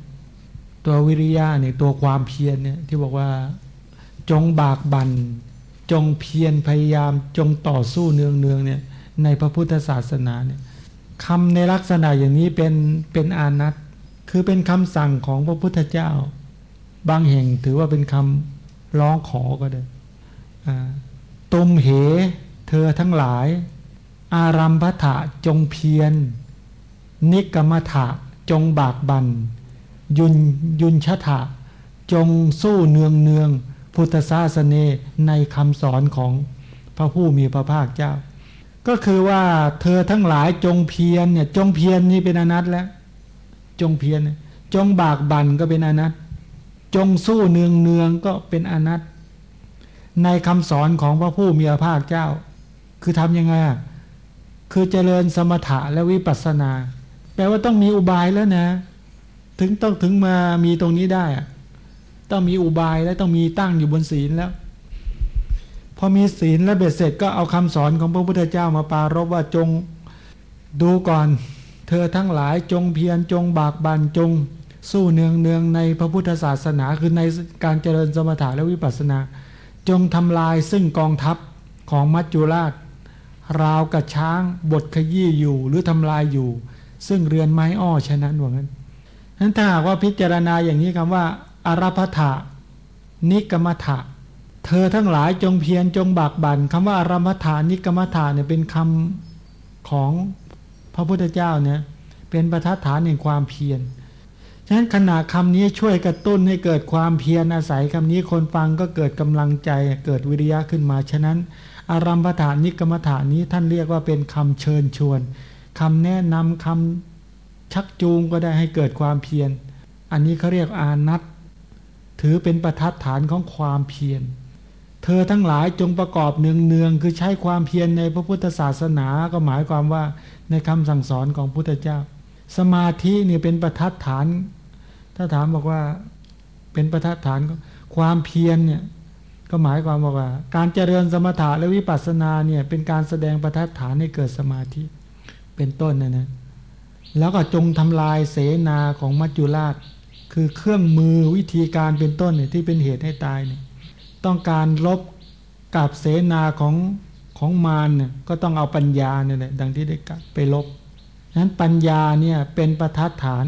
Speaker 1: ตัววิริยะเนี่ยตัวความเพียรเนี่ยที่บอกว่าจงบากบัน่น จงเพียรพยายามจงต่อสู้เนืองเนืองเนี่ยในพระพุทธศาสนาเนี่ยคำในลักษณะอย่างนี้เป็นเป็นอานัตคือเป็นคำสั่งของพระพุทธเจ้า บางแห่งถือว่าเป็นคำร้องขอก็ได้ตุมเห เธอทั้งหลาย อารัมพถะจงเพียร นิกรรมถะจงบากบัน ยุนยุนชะถะจงสู้เนืองเนือง พุทธศาสนาในคำสอนของพระผู้มีพระภาคเจ้า ก็คือว่าเธอทั้งหลายจงเพียรเนี่ยจงเพียรนี่เป็นอนัตแล้ว จงเพียรจงบากบั่นก็เป็นอนัตจงสู้เนืองเนืองก็เป็นอนัตในคำสอนของพระผู้มีพระภาคเจ้า คือทำยังไงอะคือเจริญสมถะและวิปัสสนา แปลว่าต้องมีอุบายแล้วนะ ถึงต้องถึงมามีตรงนี้ได้อะ ต้องมีอุบายและต้องมีตั้งอยู่บนศีลแล้ว พอมีศีลแล้วเบ็ดเสร็จก็เอาคำสอนของพระพุทธเจ้ามาปารบว่าจงดูก่อน เธอทั้งหลายจงเพียรจงบากบันจง สู้เนืองเนืองในพระพุทธศาสนาคือในการเจริญสมถะและวิปัสสนา จงทำลายซึ่งกองทัพของมัจจุราช ราวกับช้างบทขยี้อยู่หรือทำลายอยู่ ซึ่งเรือนไม้อ้อฉะนั้นว่างั้นนั้นถ้าหากว่าพิจารณาอย่างนี้คำว่า อารัพถะนิกรรมถะเธอทั้งหลายจงเพียรจงบากบันคำว่าอารัมถานิกรรมถาเนี่ยเป็นคำของพระพุทธเจ้าเนี่ยเป็นประทัดฐานแห่งความเพียรฉะนั้นขณะคำนี้ช่วยกระตุ้นให้เกิดความเพียรอาศัยคำนี้คนฟังก็เกิดกำลังใจเกิดวิริยะขึ้นมา ฉะนั้น อารัมพฐานนิกรรมฐานนี้ท่านเรียกว่าเป็นคำเชิญชวนคำแนะนำคำชักจูงก็ได้ให้เกิดความเพียร อันนี้เขาเรียกอานัต ถือเป็นประทัดฐานของความเพียร เธอทั้งหลายจงประกอบเนืองเนืองคือใช้ความเพียรในพระพุทธศาสนาก็หมายความว่าในคำสั่งสอนของพุทธเจ้า สมาธินี่เป็นประทัดฐาน ถ้าถามบอกว่าเป็นประทัดฐานความเพียรเนี่ยก็หมายความว่า การเจริญสมถะและวิปัสสนาเนี่ยเป็นการแสดงประทัดฐานให้เกิดสมาธิเป็นต้นนะนะแล้วก็จงทำลายเสนาของมัจจุราช คือเครื่องมือวิธีการเป็นต้นเนี่ยที่เป็นเหตุให้ตายเนี่ยต้องการลบกับเสนาของของมารเนี่ยก็ต้องเอาปัญญาเนี่ยแหละดังที่ได้ไปลบนั้นปัญญาเนี่ยเป็นประทัดฐาน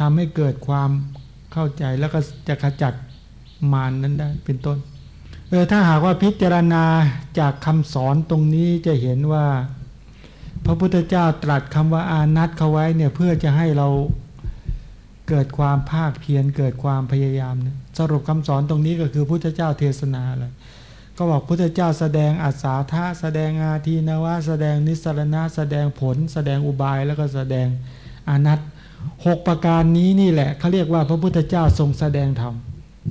Speaker 1: ทำให้เกิดความเข้าใจแล้วก็จะขจัดมารนนั้นได้เป็นต้นเออถ้าหากว่าพิจารณาจากคำสอนตรงนี้จะเห็นว่า พระพุทธเจ้าตรัสคำว่าอานัตเขาไว้เนี่ยเพื่อจะให้เรา เกิดความภาคเพียรเกิดความพยายามนะสรุปคำสอนตรงนี้ก็คือพุทธเจ้าเทศนาเลยก็บอกพุทธเจ้าแสดงอัศาธาแสดงอาทีนวะแสดงนิสรณะแสดงผล แสดงอุบายแล้วก็แสดงอนัตหกประการนี้นี่แหละเขาเรียกว่าพระพุทธเจ้าทรงแสดงธรรม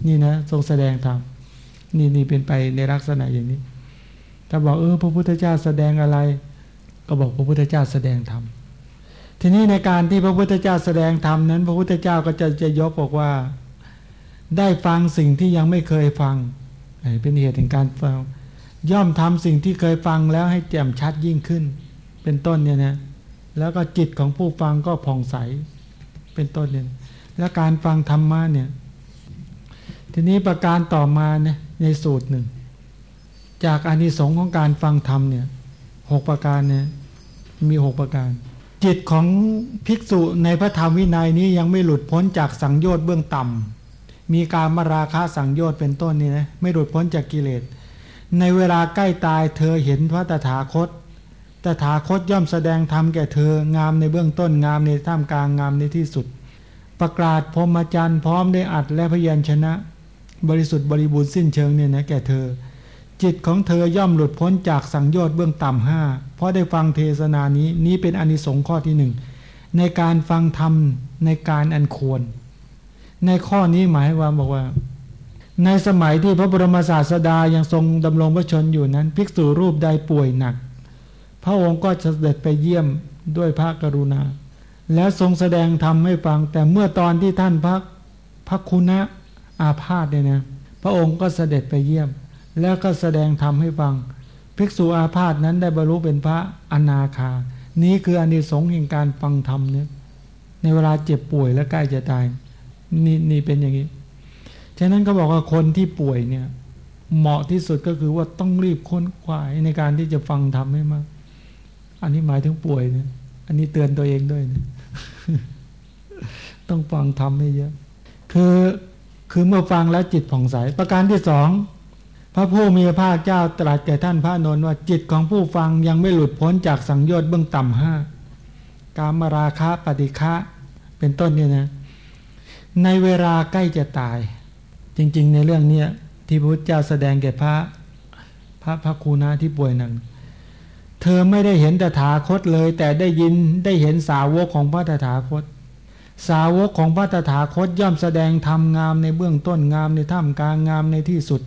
Speaker 1: นี่นะทรงแสดงธรรมนี่นี่เป็นไปในลักษณะอย่างนี้ถ้าบอกเออพระพุทธเจ้าแสดงอะไร ก็บอกพระพุทธเจ้าแสดงธรรม ทีนี้ในการที่พระพุทธเจ้าแสดงธรรมนั้น พระพุทธเจ้าก็จะจะยกบอกว่า ได้ฟังสิ่งที่ยังไม่เคยฟังเป็นเหตุแห่งการฟังย่อมทำสิ่งที่เคยฟังแล้วให้แจ่มชัดยิ่งขึ้น เป็นต้นเนี่ยนะแล้วก็จิตของผู้ฟังก็ผ่องใสเป็นต้นเนี่ยและการฟังธรรมะเนี่ยทีนี้ประการต่อมาเนี่ยในสูตรหนึ่ง จากอานิสงส์ของการฟังธรรมเนี่ยหกประการเนี่ยมีหกประการ จิตของภิกษุในพระธรรมวินัยนี้ยังไม่หลุดพ้นจากสังโยชน์เบื้องต่ำมีการมาราคะสังโยชน์เป็นต้นนี่นะไม่หลุดพ้นจากกิเลส ในเวลาใกล้ตายเธอเห็นพระตถาคต ตถาคตย่อมแสดงธรรมแก่เธองามในเบื้องต้นงามในท่ามกลางงามในที่สุด ประกาศพรหมจรรย์พร้อมได้อัดและพยัญชนะ บริสุทธิ์บริบูรณ์สิ้นเชิงเนี่ยนะแก่เธอ จิตของเธอย่อมหลุดพ้นจากสังโยชน์เบื้องต่ำห้าเพราะได้ฟังเทศนานี้นี้เป็นอนิสงส์ข้อที่หนึ่งในการฟังธรรมในการอันควร ในข้อนี้หมายคว่าบอกว่า ในสมัยที่พระบรมศาสดายังทรงดำรงพระชนอยู่นั้น ภิกษุรูปใดป่วยหนัก พระองค์ก็เสด็จไปเยี่ยมด้วยพระกรุณา แล้วทรงแสดงธรรมให้ฟัง แต่เมื่อตอนที่ท่านพระพระคุณะอาพาธเนี่ยนะพระองค์ก็เสด็จไปเยี่ยม แล้วก็แสดงธรรมให้ฟัง ภิกษุอาพาธนั้นได้บรรลุเป็นพระอนาคา นี้คืออานิสงส์แห่งการฟังธรรมเนี่ยในเวลาเจ็บป่วยและใกล้จะตายนี่นี่เป็นอย่างนี้ ฉะนั้นก็บอกว่าคนที่ป่วยเนี่ยเหมาะที่สุดก็คือว่าต้องรีบค้นคว้าในการที่จะฟังธรรมให้มาก อันนี้หมายถึงป่วยนะอันนี้เตือนตัวเองด้วยนะต้องฟังทำให้เยอะ คือคือเมื่อฟังแล้วจิตผ่องใส ประการที่สอง พระผู้มีพระภาคเจ้าตรัสแก่ท่านพระนนท์ว่าจิตของผู้ฟังยังไม่หลุดพ้นจากสังโยชน์เบื้องต่ำห้ากามราคะปฏิฆะเป็นต้นเนี่ยนะ ในเวลาใกล้จะตาย จริง ๆ ในเรื่องเนี้ยที่พระพุทธเจ้าแสดงแก่พระพระพระคูณาที่ป่วยหนังเธอไม่ได้เห็นตถาคตเลย แต่ได้ยินได้เห็นสาวกของพระตถาคต สาวกของพระตถาคตย่อมแสดงธรรมงามในเบื้องต้นงามในท่ามกลางงามในที่สุด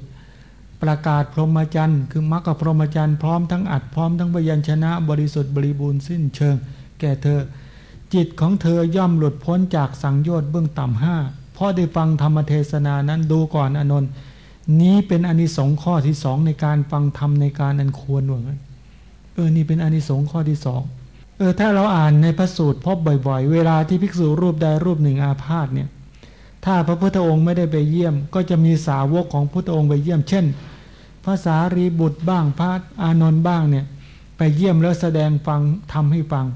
Speaker 1: ประกาศพรหมจรรย์คือมรรคพรหมจรรย์พร้อมทั้งอัดพร้อมทั้งพยัญชนะ บริสุทธิ์บริบูรณ์สิ้นเชิง แก่เธอ จิตของเธอย่อมหลุดพ้นจากสังโยชน์เบื้องต่ำห้าพราะได้ฟังธรรมเทศนานั้นดูก่อนอนนท์นี้เป็นอนิสงส์ข้อที่สองในการฟังธรรมในการอันควรว่างั้นเออนี่เป็นอนิสงส์ข้อที่สองเออถ้าเราอ่านในพระสูตรพบบ่อย ๆ เวลาที่ภิกษุรูปใดรูปหนึ่งอาพาธเนี่ยถ้าพระพุทธองค์ไม่ได้ไปเยี่ยม ก็จะมีสาวกของพุทธองค์ไปเยี่ยม เช่น ภาษารีบุตรบ้างพระอานนท์บ้างเนี่ยไปเยี่ยมแล้วแสดงฟังทำให้ฟัง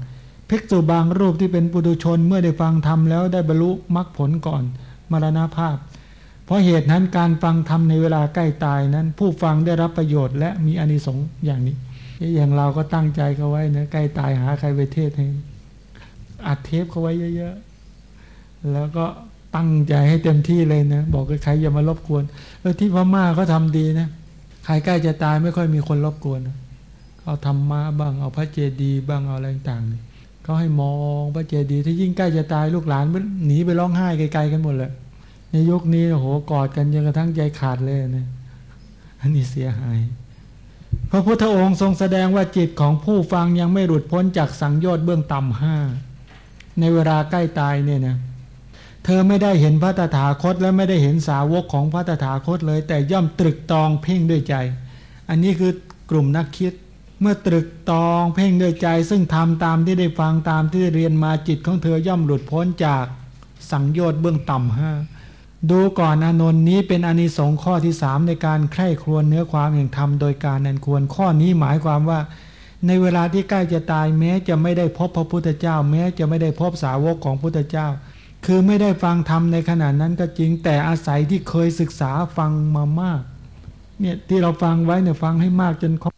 Speaker 1: ภิกษุบางรูปที่เป็นปุถุชนเมื่อได้ฟังทำแล้วได้บรรลุมรรคผลก่อน มรณภาพ เพราะเหตุนั้นการฟังธรรมในเวลาใกล้ตายนั้น ผู้ฟังได้รับประโยชน์และมีอานิสงส์อย่างนี้ อย่างเราก็ตั้งใจเขาไว้นะใกล้ตายหาใครไปเทศให้อัดเทปเขาไว้เยอะๆ แล้วก็ตั้งใจให้เต็มที่เลยนะ บอกกับใครอย่ามารบกวนเออที่พม่าเขาทาดีนะ ใครใกล้จะตายไม่ค่อยมีคนรบกวนเอาธรรมะบ้างเอาพระเจดีย์บ้างเอาอะไรต่างๆเขาให้มองพระเจดีย์ถ้ายิ่งใกล้จะตายลูกหลานหนีไปร้องไห้ไกลๆกันหมดเลยในยุคนี้โอ้โหกอดกันจนกระทั่งใจขาดเลยนะอันนี้เสียหายพระพุทธองค์ทรงแสดงว่าจิตของผู้ฟังยังไม่หลุดพ้นจากสังโยชน์เบื้องต่ำห้าในเวลาใกล้ตายเนี่ยนะ เธอไม่ได้เห็นพระตถาคต และไม่ได้เห็นสาวกของพระตถาคตเลย แต่ย่อมตรึกตองเพ่งด้วยใจ อันนี้คือกลุ่มนักคิด เมื่อตรึกตองเพ่งด้วยใจ ซึ่งทำตามที่ได้ฟังตามที่ได้เรียนมาจิตของเธอย่อมหลุดพ้นจากสังโยชน์เบื้องต่ำห้าดูก่อนอนนท์นี้เป็นอนิสงส์ข้อที่สามในการใคร่ครวญเนื้อความแห่งธรรมโดยการนันควรข้อนี้หมายความว่า ในเวลาที่ใกล้จะตายแม้จะไม่ได้พบพระพุทธเจ้า แม้จะไม่ได้พบสาวกของพุทธเจ้า คือไม่ได้ฟังธรรมในขณะนั้นก็จริงแต่อาศัยที่เคยศึกษาฟังมามาก เนี่ยที่เราฟังไว้เนี่ยฟังให้มากจนครบ